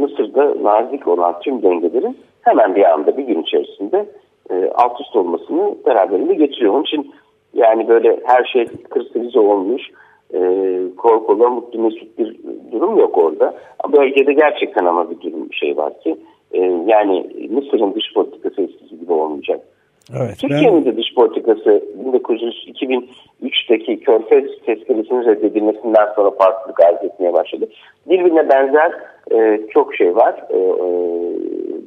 Speaker 5: Mısır'da nazik olan tüm dengelerin hemen bir anda bir gün içerisinde alt üst olmasını beraberinde getiriyor. Onun için yani böyle her şey kristalize olmuş, e, korkulu, mutlu mesut bir durum yok orada. Bölgede gerçekten ama bir durum şey var ki e, yani Mısır'ın dış politikası eskisi gibi olmayacak. Evet, Türkiye'nin ben... de dış politikası 1903'teki Körfez tezkeresinin reddedilmesinden sonra farklılık arz etmeye başladı. Birbirine benzer e, çok şey var, e, e,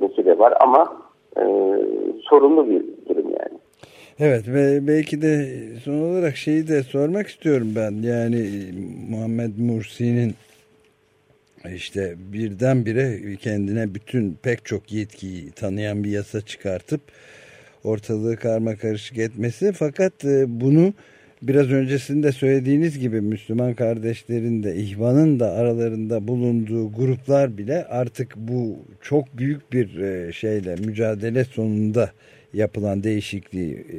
Speaker 5: mesele var ama e, sorunlu bir durum yani.
Speaker 2: Evet ve belki de son olarak şeyi de sormak istiyorum ben. Yani Muhammed Mursi'nin işte birdenbire kendine bütün pek çok yetkiyi tanıyan bir yasa çıkartıp ortalığı karma karışık etmesi. Fakat e, bunu biraz öncesinde söylediğiniz gibi Müslüman kardeşlerin de İhvan'ın da aralarında bulunduğu gruplar bile artık bu çok büyük bir e, şeyle mücadele sonunda yapılan değişikliği e,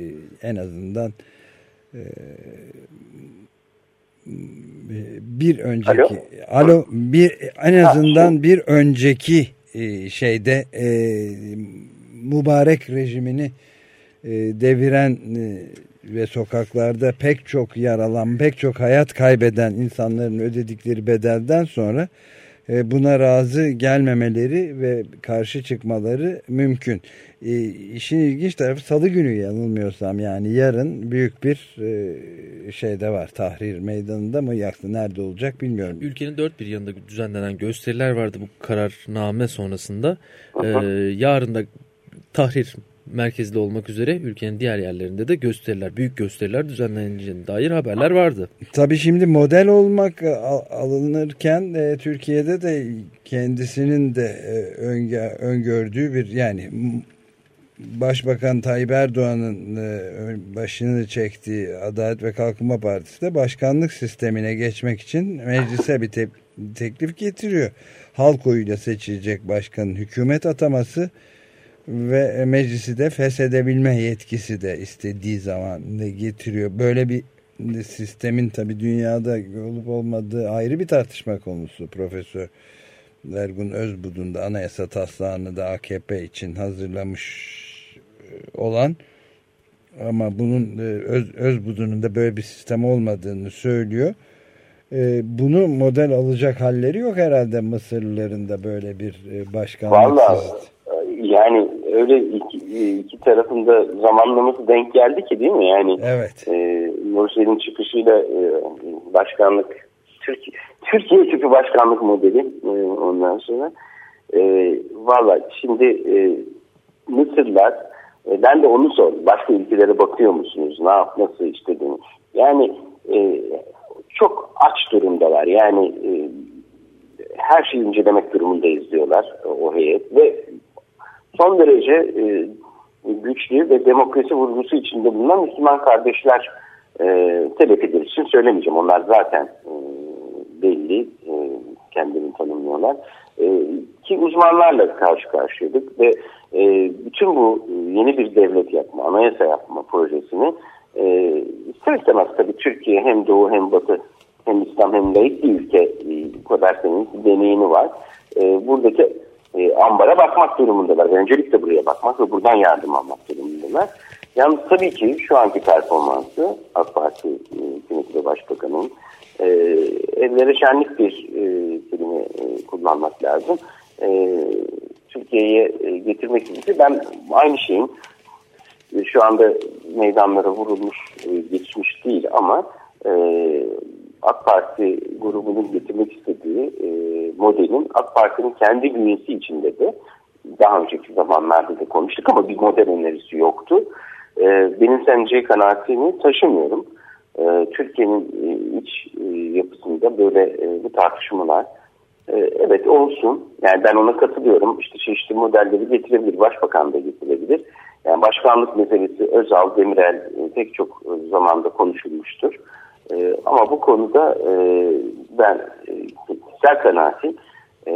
Speaker 2: en azından bir önceki alo, alo bir en azından bir önceki şeyde mübarek rejimini e, deviren e, ve sokaklarda pek çok yaralan, pek çok hayat kaybeden insanların ödedikleri bedelden sonra e, buna razı gelmemeleri ve karşı çıkmaları mümkün. E, işin ilginç tarafı salı günü yanılmıyorsam yani yarın büyük bir e, şeyde var Tahrir Meydanı'nda mı yaktı nerede olacak bilmiyorum.
Speaker 3: Ülkenin dört bir yanında düzenlenen gösteriler vardı bu kararname sonrasında. E, yarın da Tahrir merkezli olmak üzere ülkenin diğer yerlerinde de gösteriler, büyük gösteriler düzenleneceğine dair haberler vardı.
Speaker 2: Tabii şimdi model olmak alınırken e, Türkiye'de de kendisinin de e, öngördüğü bir yani Başbakan Tayyip Erdoğan'ın e, başını çektiği Adalet ve Kalkınma Partisi de başkanlık sistemine geçmek için meclise bir te teklif getiriyor. Halk oyuyla seçilecek başkanın hükümet ataması ve meclisi de feshedebilme yetkisi de istediği zaman de getiriyor. Böyle bir sistemin tabi dünyada olup olmadığı ayrı bir tartışma konusu Profesör Ergun Özbudun da anayasa taslağını da AKP için hazırlamış e, olan ama bunun e, Öz, Özbudun'un da böyle bir sistem olmadığını söylüyor. E, bunu model alacak halleri yok herhalde Mısırlıların da böyle bir başkanlık.
Speaker 5: Valla yani öyle iki, iki tarafında zamanlaması denk geldi ki değil mi? Yani
Speaker 2: evet.
Speaker 5: e, Nursel'in çıkışıyla e, başkanlık Türkiye Türkiye tipi başkanlık modeli e, ondan sonra. E, Valla şimdi e, Mısırlar e, ben de onu sordum. Başka ülkelere bakıyor musunuz? Ne yap, nasıl işte. Yani e, çok aç durumdalar. Yani e, her şeyi incelemek durumundayız diyorlar o heyet ve son derece e, güçlü ve demokrasi vurgusu içinde bulunan Müslüman kardeşler e, telef için söylemeyeceğim. Onlar zaten e, belli e, kendini tanımlıyorlar. E, ki uzmanlarla karşı karşıyaydık ve e, bütün bu yeni bir devlet yapma, anayasa yapma projesini e, ister istemez tabii Türkiye hem Doğu hem Batı hem İslam hem bir ülke e, bu kadar deneyimi var. E, buradaki e, ambara bakmak durumundalar. Öncelikle buraya bakmak ve buradan yardım almak durumundalar. Yalnız tabii ki şu anki performansı AK Parti e, hükümeti başbakanın e, evlere şenlik bir e, kelime e, kullanmak lazım. E, Türkiye'ye e, getirmek için ben aynı şeyin e, şu anda meydanlara vurulmuş, e, geçmiş değil ama e, AK Parti grubunun getirmek istediği e, modelin AK Parti'nin kendi bünyesi içinde de daha önceki zamanlarda da konuştuk ama bir model önerisi yoktu. E, benimseneceği kanaatini taşımıyorum. E, Türkiye'nin e, iç e, yapısında böyle e, bu tartışmalar e, evet olsun. Yani ben ona katılıyorum. İşte çeşitli modelleri getirebilir. Başbakan da getirebilir. Yani başkanlık meselesi Özal, Demirel e, pek çok e, zamanda konuşulmuştur. E, ama bu konuda e, ben e, kişisel kanaatim e,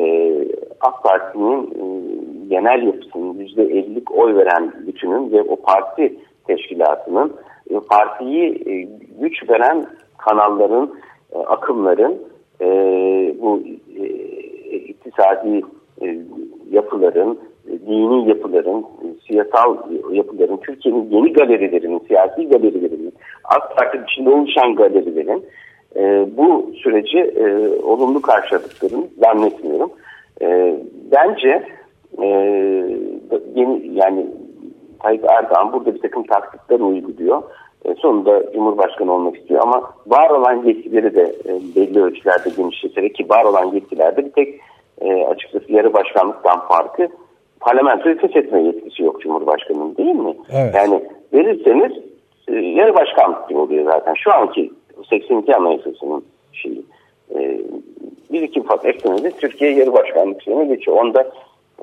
Speaker 5: AK Parti'nin e, genel yapısının %50'lik oy veren bütünün ve o parti teşkilatının e, partiyi e, güç veren kanalların, e, akımların e, bu e, iktisadi e, yapıların, e, dini yapıların, e, siyasal yapıların, Türkiye'nin yeni galerilerinin, siyasi galerilerinin, AK Parti içinde oluşan galerilerin e, bu süreci e, olumlu karşıladıklarını zannetmiyorum. E, bence e, yeni yani Tayyip Erdoğan burada bir takım taktikler uyguluyor. E, sonunda Cumhurbaşkanı olmak istiyor ama var olan yetkileri de e, belli ölçülerde genişleterek ki var olan yetkilerde bir tek e, açıkçası yarı başkanlıktan farkı parlamentoyu feshetme yetkisi yok Cumhurbaşkanı'nın değil mi? Evet. Yani verirseniz e, yarı başkanlık gibi oluyor zaten. Şu anki 82 Anayasası'nın şeyi. E, bir iki ufak eklemede Türkiye yarı başkanlık şeyine geçiyor. Onda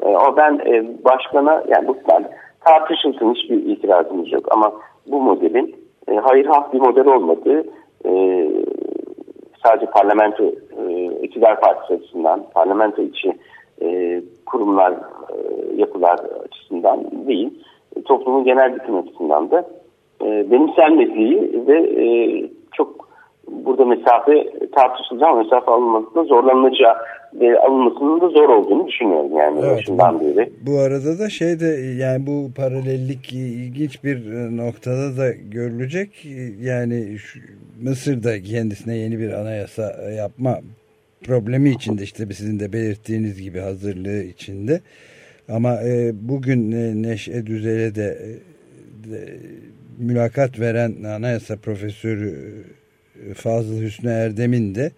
Speaker 5: e, o ben e, başkana yani bu ben tartışılsın hiçbir itirazımız yok ama bu modelin e, hayır hak bir model olmadığı e, sadece parlamento e, iktidar partisi açısından parlamento içi e, kurumlar e, yapılar açısından değil toplumun genel bütün açısından da e, benimsenmediği ve e, çok burada mesafe tartışılacağı mesafe alınmasında zorlanılacağı ve alınmasının da zor olduğunu düşünüyorum yani evet, başından beri.
Speaker 2: Bu arada da şey de yani bu paralellik ilginç bir noktada da görülecek. Yani şu, Mısır'da kendisine yeni bir anayasa yapma problemi içinde işte sizin de belirttiğiniz gibi hazırlığı içinde. Ama e, bugün e, Neşe Düzel'e de, e, de mülakat veren anayasa profesörü e, Fazıl Hüsnü Erdem'in de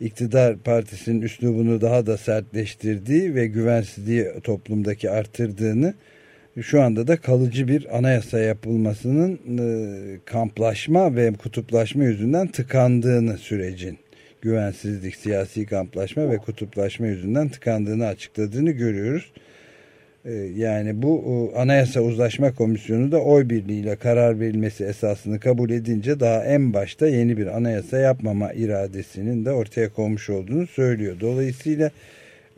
Speaker 2: iktidar partisinin üslubunu daha da sertleştirdiği ve güvensizliği toplumdaki arttırdığını şu anda da kalıcı bir anayasa yapılmasının e, kamplaşma ve kutuplaşma yüzünden tıkandığını sürecin güvensizlik, siyasi kamplaşma ve kutuplaşma yüzünden tıkandığını açıkladığını görüyoruz. Ee, yani bu Anayasa Uzlaşma Komisyonu da oy birliğiyle karar verilmesi esasını kabul edince daha en başta yeni bir anayasa yapmama iradesinin de ortaya konmuş olduğunu söylüyor. Dolayısıyla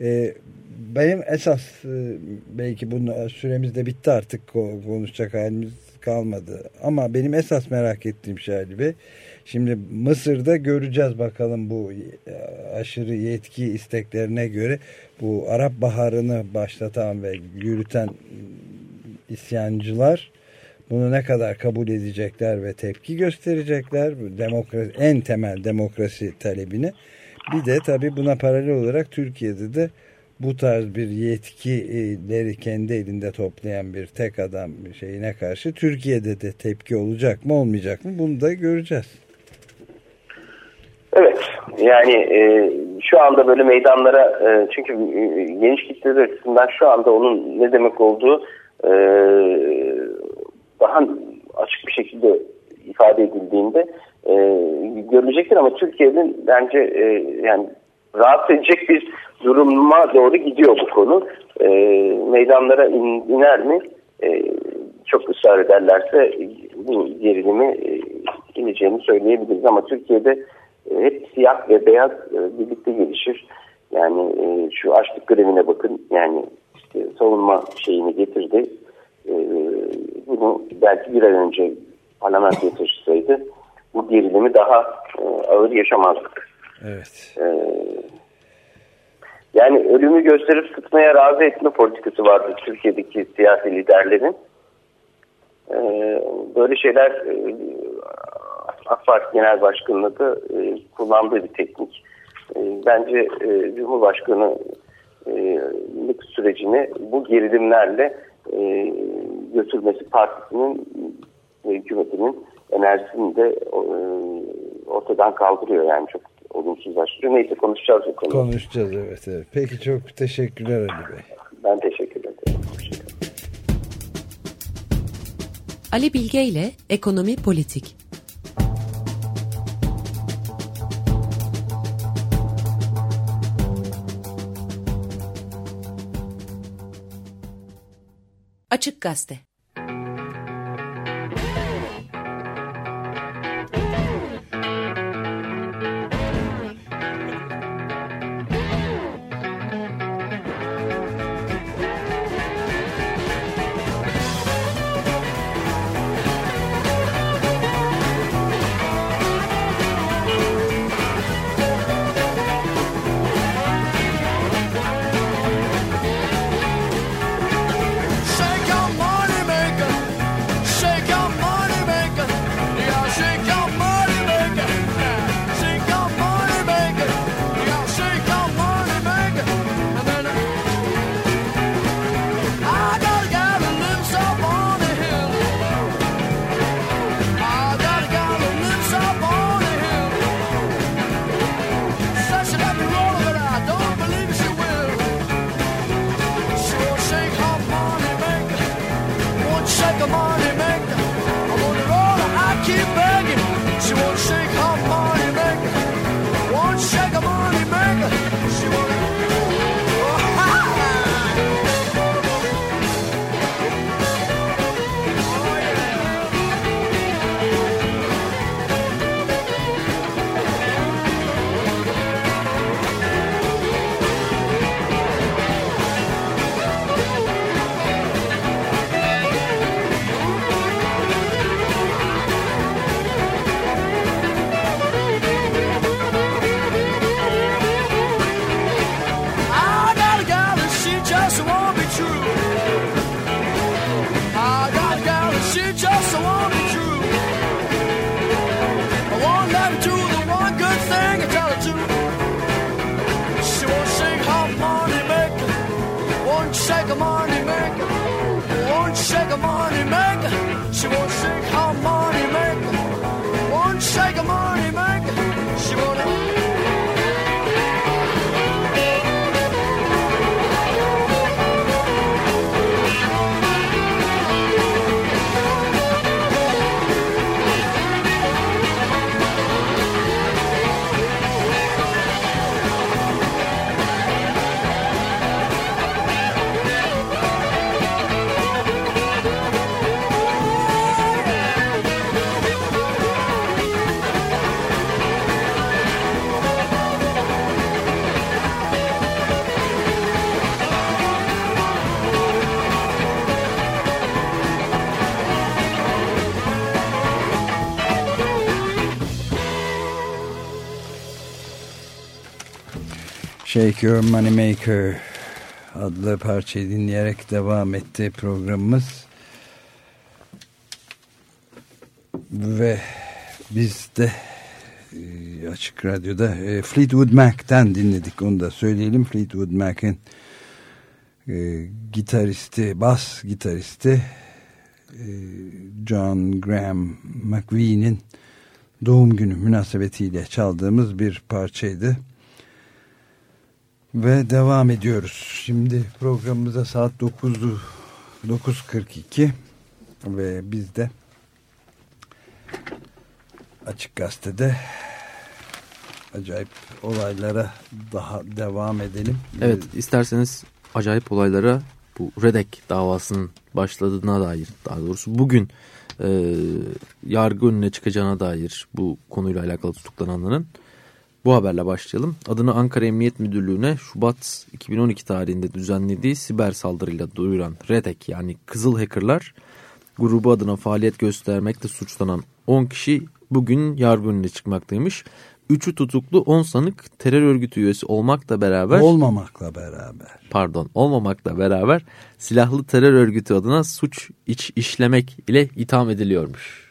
Speaker 2: e, benim esas e, belki bunu süremiz de bitti artık konuşacak halimiz kalmadı. Ama benim esas merak ettiğim şey Ali Bey Şimdi Mısır'da göreceğiz bakalım bu e, aşırı yetki isteklerine göre bu Arap Baharı'nı başlatan ve yürüten isyancılar bunu ne kadar kabul edecekler ve tepki gösterecekler demokrasi, en temel demokrasi talebine. Bir de tabi buna paralel olarak Türkiye'de de bu tarz bir yetkileri kendi elinde toplayan bir tek adam şeyine karşı Türkiye'de de tepki olacak mı olmayacak mı bunu da göreceğiz.
Speaker 5: Evet yani e, şu anda böyle meydanlara e, çünkü e, geniş kitleler açısından şu anda onun ne demek olduğu e, daha açık bir şekilde ifade edildiğinde e, görülecektir ama Türkiye'nin bence e, yani rahatsız edecek bir duruma doğru gidiyor bu konu. E, meydanlara in, iner mi? E, çok ısrar ederlerse bu gerilimi e, ineceğini söyleyebiliriz ama Türkiye'de hep siyah ve beyaz e, birlikte gelişir. Yani e, şu açlık grevine bakın yani işte savunma şeyini getirdi. Bunu belki bir ay önce parlamentoya taşısaydı bu gerilimi daha ağır yaşamazdık.
Speaker 2: Evet.
Speaker 5: Yani ölümü gösterip sıtmaya razı etme politikası vardı Türkiye'deki siyasi liderlerin. Böyle şeyler AK Parti Genel Başkanı'nda da e, kullandığı bir teknik. E, bence e, Cumhurbaşkanı e, sürecini bu gerilimlerle e, götürmesi partisinin ve hükümetinin enerjisini de e, ortadan kaldırıyor yani çok olumsuzlaştırıyor. Neyse konuşacağız bu konuyu.
Speaker 2: Konuşacağız evet, evet. Peki çok teşekkürler Ali Bey.
Speaker 5: Ben teşekkür ederim.
Speaker 1: Ali Bilge ile Ekonomi Politik Açık
Speaker 2: Shake Your Moneymaker adlı parçayı dinleyerek devam etti programımız. Ve biz de e, Açık Radyo'da e, Fleetwood Mac'ten dinledik onu da söyleyelim. Fleetwood Mac'in e, gitaristi, bas gitaristi John Graham McVie'nin doğum günü münasebetiyle çaldığımız bir parçaydı. Ve devam ediyoruz. Şimdi programımıza saat 9'u 9.42 ve biz de Açık Gazete'de acayip olaylara daha devam edelim.
Speaker 3: Evet isterseniz acayip olaylara bu Redek davasının başladığına dair daha doğrusu bugün e, yargı önüne çıkacağına dair bu konuyla alakalı tutuklananların bu haberle başlayalım. Adını Ankara Emniyet Müdürlüğü'ne Şubat 2012 tarihinde düzenlediği siber saldırıyla duyuran Redek yani Kızıl Hackerlar grubu adına faaliyet göstermekle suçlanan 10 kişi bugün yargı önüne çıkmaktaymış. Üçü tutuklu 10 sanık terör örgütü üyesi olmakla beraber
Speaker 2: olmamakla beraber
Speaker 3: pardon olmamakla beraber silahlı terör örgütü adına suç iç işlemek ile itham ediliyormuş.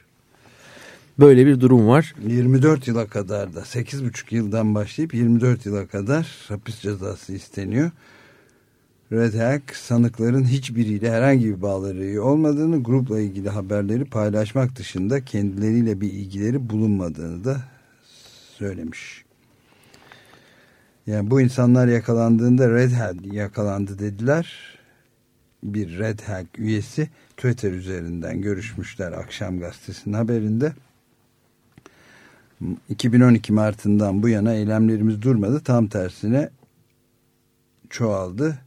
Speaker 3: Böyle bir durum var.
Speaker 2: 24 yıla kadar da 8,5 yıldan başlayıp 24 yıla kadar hapis cezası isteniyor. Red Hack sanıkların hiçbiriyle herhangi bir bağları olmadığını, grupla ilgili haberleri paylaşmak dışında kendileriyle bir ilgileri bulunmadığını da söylemiş. Yani bu insanlar yakalandığında Red Hat yakalandı dediler. Bir Red Hat üyesi Twitter üzerinden görüşmüşler akşam gazetesinin haberinde. 2012 Mart'ından bu yana eylemlerimiz durmadı. Tam tersine çoğaldı.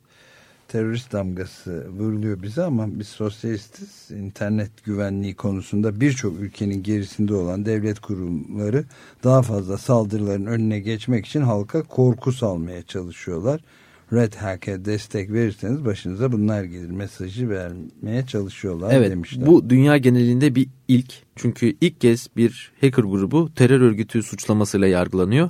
Speaker 2: Terörist damgası vuruluyor bize ama biz sosyalistiz. İnternet güvenliği konusunda birçok ülkenin gerisinde olan devlet kurumları daha fazla saldırıların önüne geçmek için halka korku salmaya çalışıyorlar. Red Hack'e destek verirseniz başınıza bunlar gelir mesajı vermeye çalışıyorlar
Speaker 3: evet,
Speaker 2: demişler.
Speaker 3: Bu dünya genelinde bir ilk. Çünkü ilk kez bir hacker grubu terör örgütü suçlamasıyla yargılanıyor.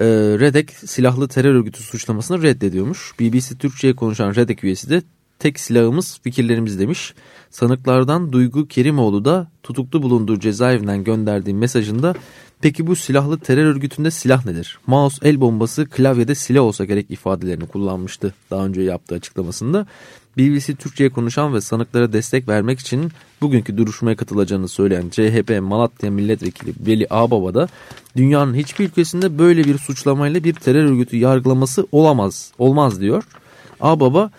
Speaker 3: Ee, Redek silahlı terör örgütü suçlamasını reddediyormuş. BBC Türkçe'ye konuşan Redek üyesi de tek silahımız fikirlerimiz demiş. Sanıklardan Duygu Kerimoğlu da tutuklu bulunduğu cezaevinden gönderdiği mesajında peki bu silahlı terör örgütünde silah nedir? Mouse, el bombası, klavyede silah olsa gerek ifadelerini kullanmıştı daha önce yaptığı açıklamasında. BBC Türkçe'ye konuşan ve sanıklara destek vermek için bugünkü duruşmaya katılacağını söyleyen CHP Malatya Milletvekili Veli Ağbaba da dünyanın hiçbir ülkesinde böyle bir suçlamayla bir terör örgütü yargılaması olamaz, olmaz diyor. Ağbaba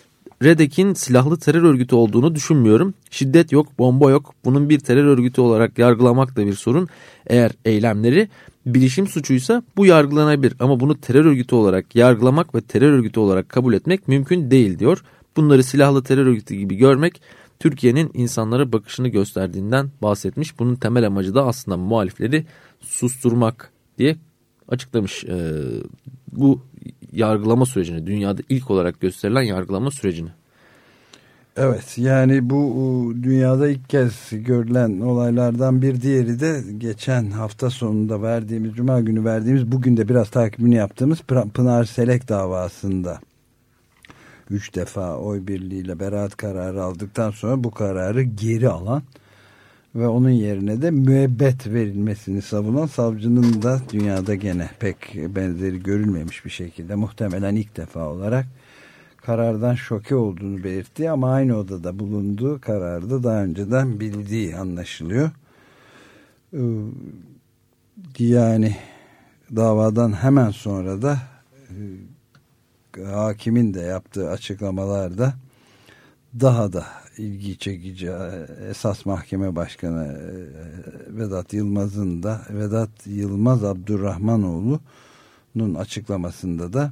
Speaker 3: Redek'in silahlı terör örgütü olduğunu düşünmüyorum. Şiddet yok, bomba yok. Bunun bir terör örgütü olarak yargılamak da bir sorun. Eğer eylemleri bilişim suçuysa bu yargılanabilir ama bunu terör örgütü olarak yargılamak ve terör örgütü olarak kabul etmek mümkün değil diyor. Bunları silahlı terör örgütü gibi görmek Türkiye'nin insanlara bakışını gösterdiğinden bahsetmiş. Bunun temel amacı da aslında muhalifleri susturmak diye açıklamış. Ee, bu yargılama sürecini dünyada ilk olarak gösterilen yargılama sürecini.
Speaker 2: Evet yani bu dünyada ilk kez görülen olaylardan bir diğeri de geçen hafta sonunda verdiğimiz cuma günü verdiğimiz bugün de biraz takibini yaptığımız Pınar Selek davasında üç defa oy birliğiyle beraat kararı aldıktan sonra bu kararı geri alan ve onun yerine de müebbet verilmesini savunan savcının da dünyada gene pek benzeri görülmemiş bir şekilde muhtemelen ilk defa olarak karardan şoke olduğunu belirtti ama aynı odada bulunduğu kararda daha önceden bildiği anlaşılıyor. Ee, yani davadan hemen sonra da e, hakimin de yaptığı açıklamalarda daha da ilgi çekici esas mahkeme başkanı e, Vedat Yılmaz'ın da Vedat Yılmaz Abdurrahmanoğlu'nun açıklamasında da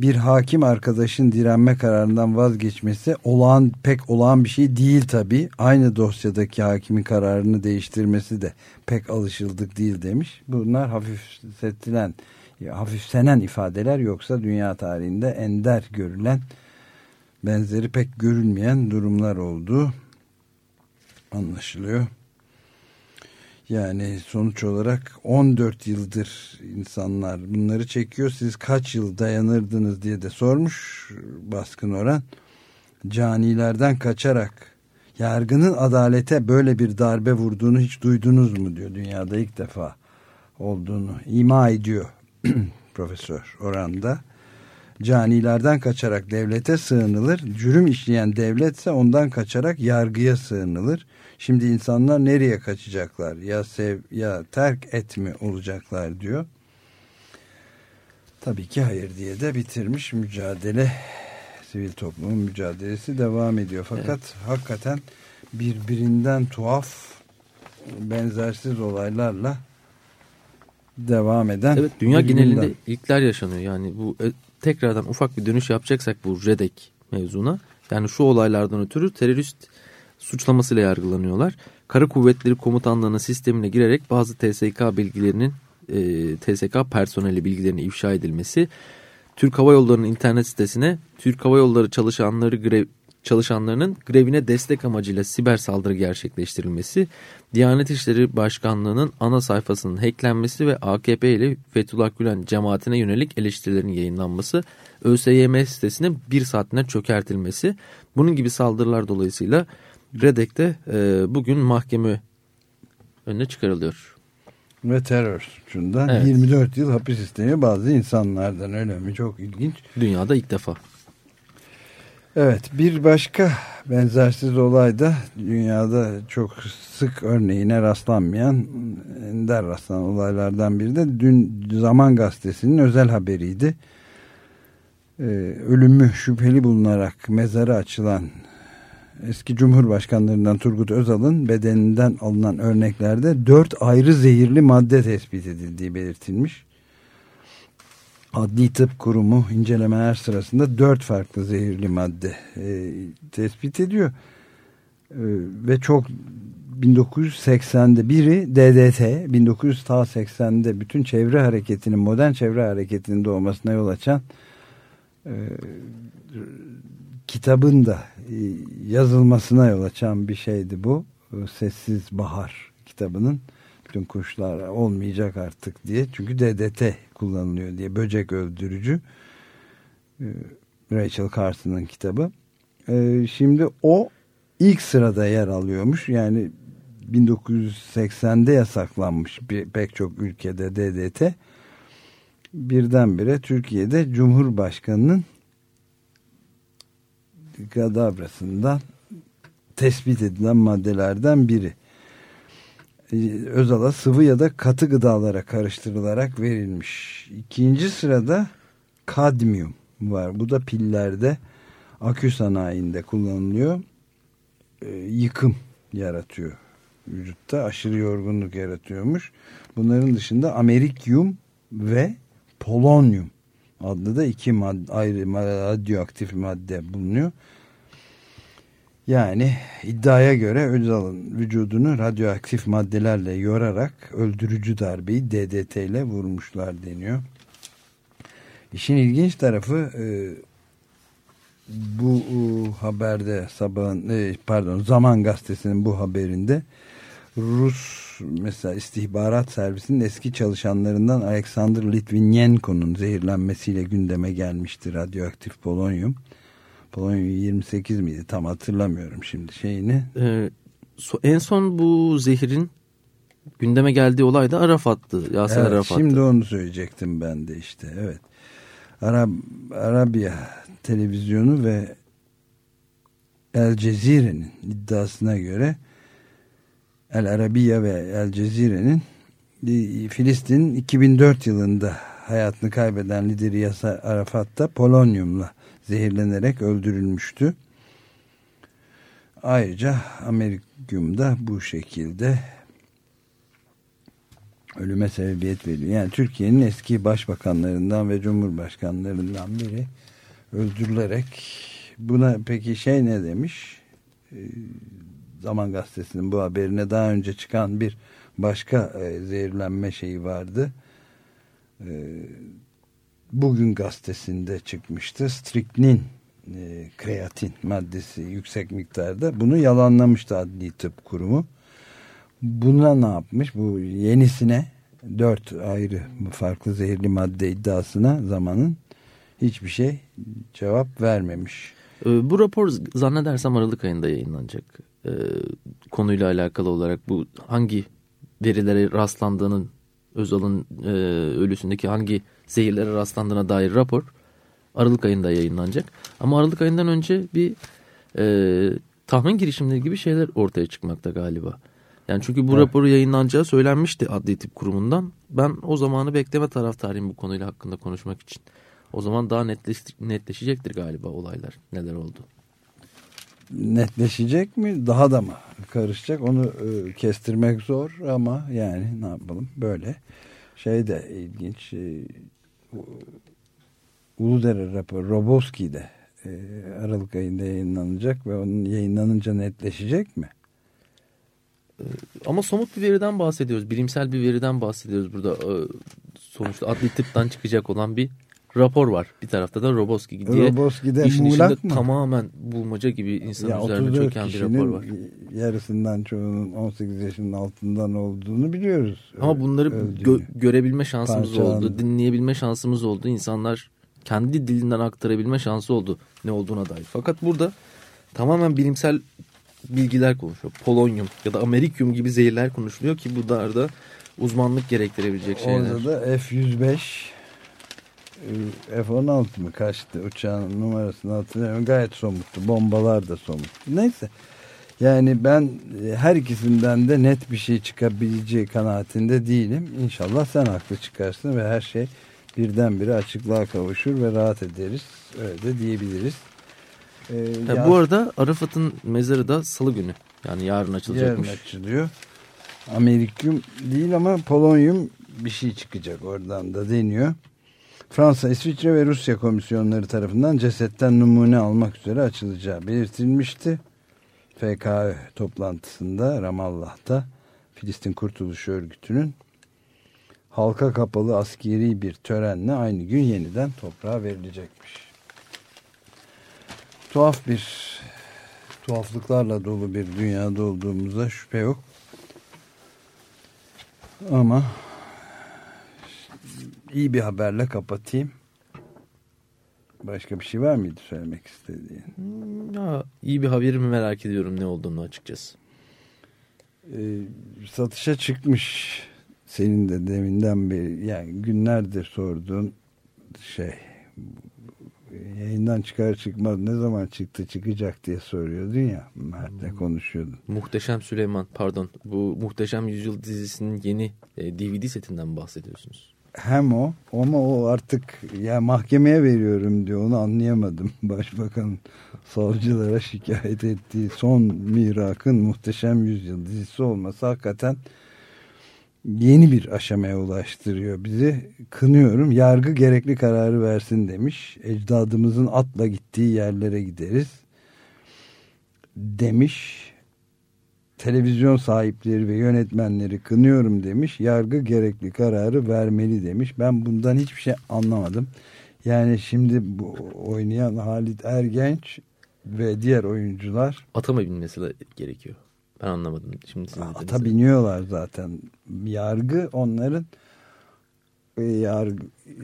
Speaker 2: bir hakim arkadaşın direnme kararından vazgeçmesi olağan pek olağan bir şey değil tabi. Aynı dosyadaki hakimin kararını değiştirmesi de pek alışıldık değil demiş. Bunlar hafifletilen, hafifsenen ifadeler yoksa dünya tarihinde ender görülen benzeri pek görülmeyen durumlar olduğu anlaşılıyor. Yani sonuç olarak 14 yıldır insanlar bunları çekiyor. Siz kaç yıl dayanırdınız diye de sormuş baskın oran. Canilerden kaçarak yargının adalete böyle bir darbe vurduğunu hiç duydunuz mu diyor. Dünyada ilk defa olduğunu ima ediyor Profesör Oranda. Canilerden kaçarak devlete sığınılır. Cürüm işleyen devletse ondan kaçarak yargıya sığınılır. Şimdi insanlar nereye kaçacaklar? Ya sev ya terk et mi olacaklar diyor. Tabii ki hayır diye de bitirmiş mücadele. Sivil toplumun mücadelesi devam ediyor. Fakat evet. hakikaten birbirinden tuhaf benzersiz olaylarla devam eden.
Speaker 3: Evet dünya genelinde ilkler yaşanıyor. Yani bu tekrardan ufak bir dönüş yapacaksak bu Redek mevzuna. Yani şu olaylardan ötürü terörist suçlamasıyla yargılanıyorlar. Kara Kuvvetleri Komutanlığı'nın sistemine girerek bazı TSK bilgilerinin e, TSK personeli bilgilerinin ifşa edilmesi, Türk Hava Yolları'nın internet sitesine Türk Hava Yolları çalışanları grev, çalışanlarının grevine destek amacıyla siber saldırı gerçekleştirilmesi, Diyanet İşleri Başkanlığı'nın ana sayfasının hacklenmesi ve AKP ile Fethullah Gülen cemaatine yönelik eleştirilerin yayınlanması, ÖSYM sitesinin bir saatine çökertilmesi, bunun gibi saldırılar dolayısıyla Redek'te e, bugün mahkeme önüne çıkarılıyor.
Speaker 2: Ve terör suçundan evet. 24 yıl hapis istemiyor bazı insanlardan öyle mi? Çok ilginç.
Speaker 3: Dünyada ilk defa.
Speaker 2: Evet bir başka benzersiz olay da dünyada çok sık örneğine rastlanmayan ender rastlanan olaylardan biri de dün Zaman Gazetesi'nin özel haberiydi. Ee, ölümü şüpheli bulunarak mezarı açılan eski Cumhurbaşkanlarından Turgut Özal'ın bedeninden alınan örneklerde dört ayrı zehirli madde tespit edildiği belirtilmiş. Adli Tıp Kurumu incelemeler sırasında dört farklı zehirli madde e, tespit ediyor. E, ve çok 1980'de biri DDT, 1980'de bütün çevre hareketinin, modern çevre hareketinin doğmasına yol açan e, kitabın da e, yazılmasına yol açan bir şeydi bu. Sessiz Bahar kitabının bütün kuşlar olmayacak artık diye. Çünkü DDT kullanılıyor diye. Böcek öldürücü. E, Rachel Carson'ın kitabı. E, şimdi o ilk sırada yer alıyormuş. Yani 1980'de yasaklanmış bir, pek çok ülkede DDT. Birdenbire Türkiye'de Cumhurbaşkanı'nın kadavrasından tespit edilen maddelerden biri. Özal'a sıvı ya da katı gıdalara karıştırılarak verilmiş. İkinci sırada kadmiyum var. Bu da pillerde akü sanayinde kullanılıyor. Ee, yıkım yaratıyor vücutta. Aşırı yorgunluk yaratıyormuş. Bunların dışında amerikyum ve polonyum adlı da iki madde, ayrı radyoaktif madde bulunuyor. Yani iddiaya göre Özal'ın vücudunu radyoaktif maddelerle yorarak öldürücü darbeyi DDT ile vurmuşlar deniyor. İşin ilginç tarafı e, bu e, haberde sabahın e, pardon Zaman Gazetesi'nin bu haberinde Rus mesela istihbarat servisinin eski çalışanlarından Alexander Litvinenko'nun zehirlenmesiyle gündeme gelmişti radyoaktif polonyum. Polonyum 28 miydi tam hatırlamıyorum şimdi şeyini.
Speaker 3: Ee, so, en son bu zehirin gündeme geldiği olay da Arafat'tı. Yasin evet, Arafat'tı.
Speaker 2: Şimdi onu söyleyecektim ben de işte evet. Arab, Arabiya televizyonu ve El Cezire'nin iddiasına göre El Arabiya ve El Cezire'nin e, Filistin 2004 yılında hayatını kaybeden lideri Yasser Arafat da polonyumla zehirlenerek öldürülmüştü. Ayrıca Amerikyum'da bu şekilde ölüme sebebiyet veriyor. Yani Türkiye'nin eski başbakanlarından ve cumhurbaşkanlarından biri öldürülerek buna peki şey ne demiş? Ee, Zaman Gazetesi'nin bu haberine daha önce çıkan bir başka e, zehirlenme şeyi vardı. Bugün gazetesinde çıkmıştı. Striknin e, kreatin maddesi yüksek miktarda. Bunu yalanlamıştı Adli Tıp Kurumu. buna ne yapmış? Bu yenisine dört ayrı farklı zehirli madde iddiasına zamanın hiçbir şey cevap vermemiş.
Speaker 3: Ee, bu rapor zannedersem Aralık ayında yayınlanacak. Ee, konuyla alakalı olarak bu hangi verilere rastlandığının Özal'ın e, ölüsündeki hangi zehirlere rastlandığına dair rapor Aralık ayında yayınlanacak. Ama Aralık ayından önce bir e, tahmin girişimleri gibi şeyler ortaya çıkmakta galiba. Yani çünkü bu evet. raporu yayınlanacağı söylenmişti Adli Tip Kurumu'ndan. Ben o zamanı bekleme taraftarıyım bu konuyla hakkında konuşmak için. O zaman daha netleş, netleşecektir galiba olaylar. Neler oldu?
Speaker 2: Netleşecek mi? Daha da mı karışacak? Onu e, kestirmek zor ama yani ne yapalım? Böyle şey de ilginç. E, Uludere raporu Roboski'de e, Aralık ayında yayınlanacak ve onun yayınlanınca netleşecek mi?
Speaker 3: E, ama somut bir veriden bahsediyoruz. Bilimsel bir veriden bahsediyoruz burada. E, sonuçta adli tıptan çıkacak olan bir rapor var. Bir tarafta da Roboski diye
Speaker 2: Roboski'de
Speaker 3: işin içinde mı? tamamen bulmaca gibi insan ya üzerine çöken bir rapor var.
Speaker 2: yarısından çoğunun 18 yaşının altından olduğunu biliyoruz.
Speaker 3: Ama bunları gö görebilme şansımız Parçalandı. oldu. Dinleyebilme şansımız oldu. İnsanlar kendi dilinden aktarabilme şansı oldu ne olduğuna dair. Fakat burada tamamen bilimsel bilgiler konuşuyor. Polonyum ya da Amerikyum gibi zehirler konuşuluyor ki bu da uzmanlık gerektirebilecek şeyler.
Speaker 2: Orada da F-105 F-16 mı kaçtı uçağın numarasını hatırlamıyorum. Gayet somuttu. Bombalar da somuttu. Neyse. Yani ben e, her ikisinden de net bir şey çıkabileceği kanaatinde değilim. İnşallah sen haklı çıkarsın ve her şey birdenbire açıklığa kavuşur ve rahat ederiz. Öyle de diyebiliriz.
Speaker 3: Ee, ya, bu arada Arafat'ın mezarı da salı günü. Yani yarın açılacakmış.
Speaker 2: Yarın açılıyor. Amerikyum değil ama Polonyum bir şey çıkacak oradan da deniyor. Fransa, İsviçre ve Rusya komisyonları tarafından cesetten numune almak üzere açılacağı belirtilmişti. FKÖ toplantısında Ramallah'ta Filistin Kurtuluş Örgütü'nün halka kapalı askeri bir törenle aynı gün yeniden toprağa verilecekmiş. Tuhaf bir tuhaflıklarla dolu bir dünyada olduğumuza şüphe yok. Ama iyi bir haberle kapatayım. Başka bir şey var mıydı söylemek istediğin?
Speaker 3: Hmm, ya, iyi bir haberimi merak ediyorum ne olduğunu açıkçası.
Speaker 2: Ee, satışa çıkmış senin de deminden beri yani günlerdir sorduğun şey yayından çıkar çıkmaz ne zaman çıktı çıkacak diye soruyordun ya Mert'le hmm. konuşuyordun.
Speaker 3: Muhteşem Süleyman pardon bu Muhteşem Yüzyıl dizisinin yeni e, DVD setinden bahsediyorsunuz
Speaker 2: hem o ama o artık ya mahkemeye veriyorum diyor onu anlayamadım. Başbakan savcılara şikayet ettiği son mirakın muhteşem yüzyıl dizisi olması hakikaten yeni bir aşamaya ulaştırıyor bizi. Kınıyorum yargı gerekli kararı versin demiş. Ecdadımızın atla gittiği yerlere gideriz demiş televizyon sahipleri ve yönetmenleri kınıyorum demiş. Yargı gerekli kararı vermeli demiş. Ben bundan hiçbir şey anlamadım. Yani şimdi bu oynayan Halit Ergenç ve diğer oyuncular
Speaker 3: ata mı binmesi gerekiyor? Ben anlamadım. Şimdi
Speaker 2: ata biniyorlar zaten. Yargı onların e, yargı, e,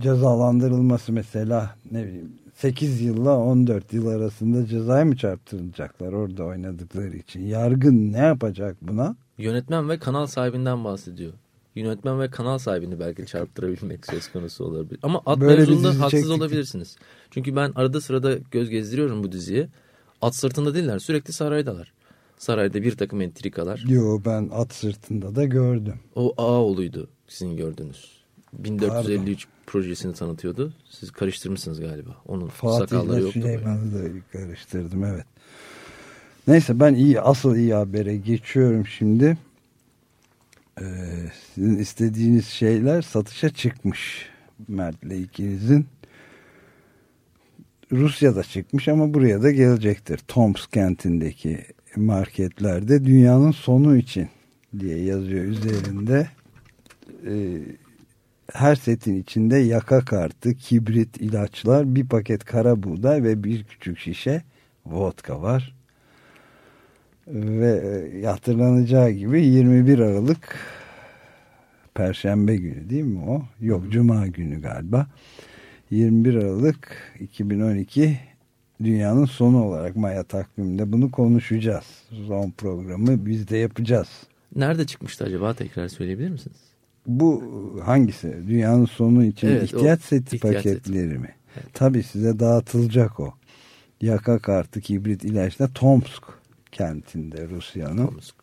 Speaker 2: cezalandırılması mesela ne bileyim 8 yılla 14 yıl arasında cezaya mı çarptırılacaklar orada oynadıkları için? Yargın ne yapacak buna?
Speaker 3: Yönetmen ve kanal sahibinden bahsediyor. Yönetmen ve kanal sahibini belki çarptırabilmek söz konusu olabilir. Ama at Böyle mevzunda haksız çektik. olabilirsiniz. Çünkü ben arada sırada göz gezdiriyorum bu diziye. At sırtında değiller sürekli saraydalar. Sarayda bir takım entrikalar.
Speaker 2: Yo ben at sırtında da gördüm.
Speaker 3: O Ağoğlu'ydu sizin gördüğünüz. 1453 Pardon. projesini tanıtıyordu. Siz karıştırmışsınız galiba. Onun Fatih sakalları yoktu.
Speaker 2: Süleyman'ı da karıştırdım evet. Neyse ben iyi asıl iyi habere geçiyorum şimdi. Ee, sizin istediğiniz şeyler satışa çıkmış. Mert'le ikinizin. Rusya'da çıkmış ama buraya da gelecektir. Toms kentindeki marketlerde dünyanın sonu için diye yazıyor üzerinde. Ee, her setin içinde yaka kartı, kibrit, ilaçlar, bir paket kara buğday ve bir küçük şişe vodka var. Ve e, hatırlanacağı gibi 21 Aralık Perşembe günü değil mi o? Yok Cuma günü galiba. 21 Aralık 2012 dünyanın sonu olarak Maya takviminde bunu konuşacağız. Son programı biz de yapacağız.
Speaker 3: Nerede çıkmıştı acaba tekrar söyleyebilir misiniz?
Speaker 2: Bu hangisi? Dünyanın sonu için evet, ihtiyaç seti ihtiyaç paketleri seti. mi? Evet. Tabii size dağıtılacak o. Yaka kartı kibrit ilaçla Tomsk kentinde Rusya'nın. Tomsk.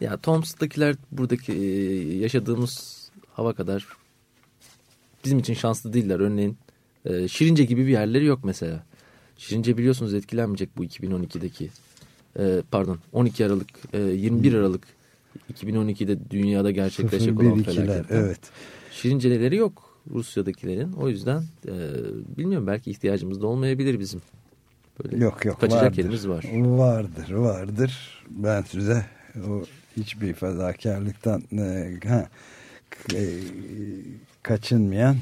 Speaker 3: Ya Tomsk'takiler buradaki e, yaşadığımız hava kadar bizim için şanslı değiller. Örneğin e, Şirince gibi bir yerleri yok mesela. Şirince biliyorsunuz etkilenmeyecek bu 2012'deki e, pardon 12 Aralık 21 Aralık 2012'de dünyada gerçekleşecek olan felaket.
Speaker 2: Evet.
Speaker 3: Şirinceleri yok Rusya'dakilerin. O yüzden bilmiyorum belki ihtiyacımız da olmayabilir bizim.
Speaker 2: Böyle yok yok
Speaker 3: kaçacak vardır. yerimiz var.
Speaker 2: Vardır vardır. Ben size o hiçbir fedakarlıktan e, ha, e, kaçınmayan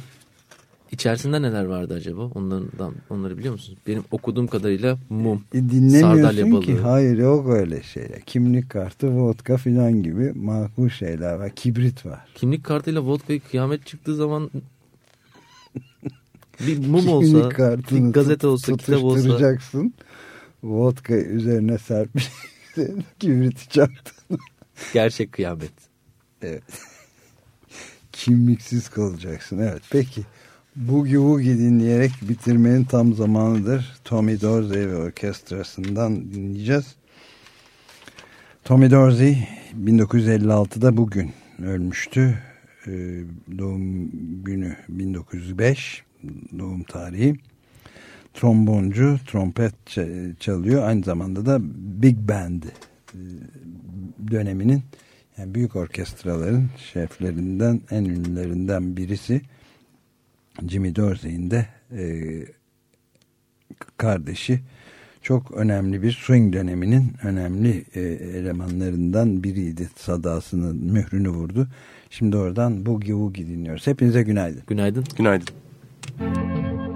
Speaker 3: İçerisinde neler vardı acaba? Onlardan, onları biliyor musunuz? Benim okuduğum kadarıyla mum,
Speaker 2: e, dinlemiyorsun balığı. ki. Hayır yok öyle şeyler. Kimlik kartı, vodka filan gibi makul şeyler var. Kibrit var.
Speaker 3: Kimlik kartıyla vodkayı kıyamet çıktığı zaman bir mum olsa, bir gazete olsa, kitap olsa.
Speaker 2: Vodka üzerine serpmiş. Kibriti çaktın.
Speaker 3: Gerçek kıyamet.
Speaker 2: Evet. Kimliksiz kalacaksın. Evet peki. Boogie Woogie dinleyerek bitirmenin tam zamanıdır. Tommy Dorsey ve orkestrasından dinleyeceğiz. Tommy Dorsey 1956'da bugün ölmüştü. Ee, doğum günü 1905 doğum tarihi. Tromboncu, trompet çalıyor. Aynı zamanda da Big Band e, döneminin yani büyük orkestraların şeflerinden en ünlülerinden birisi. Jimmy Dorsey'in de e, kardeşi çok önemli bir swing döneminin önemli e, elemanlarından biriydi. Sadasının mührünü vurdu. Şimdi oradan Boogie Woogie dinliyoruz. Hepinize günaydın.
Speaker 3: Günaydın.
Speaker 6: Günaydın. günaydın.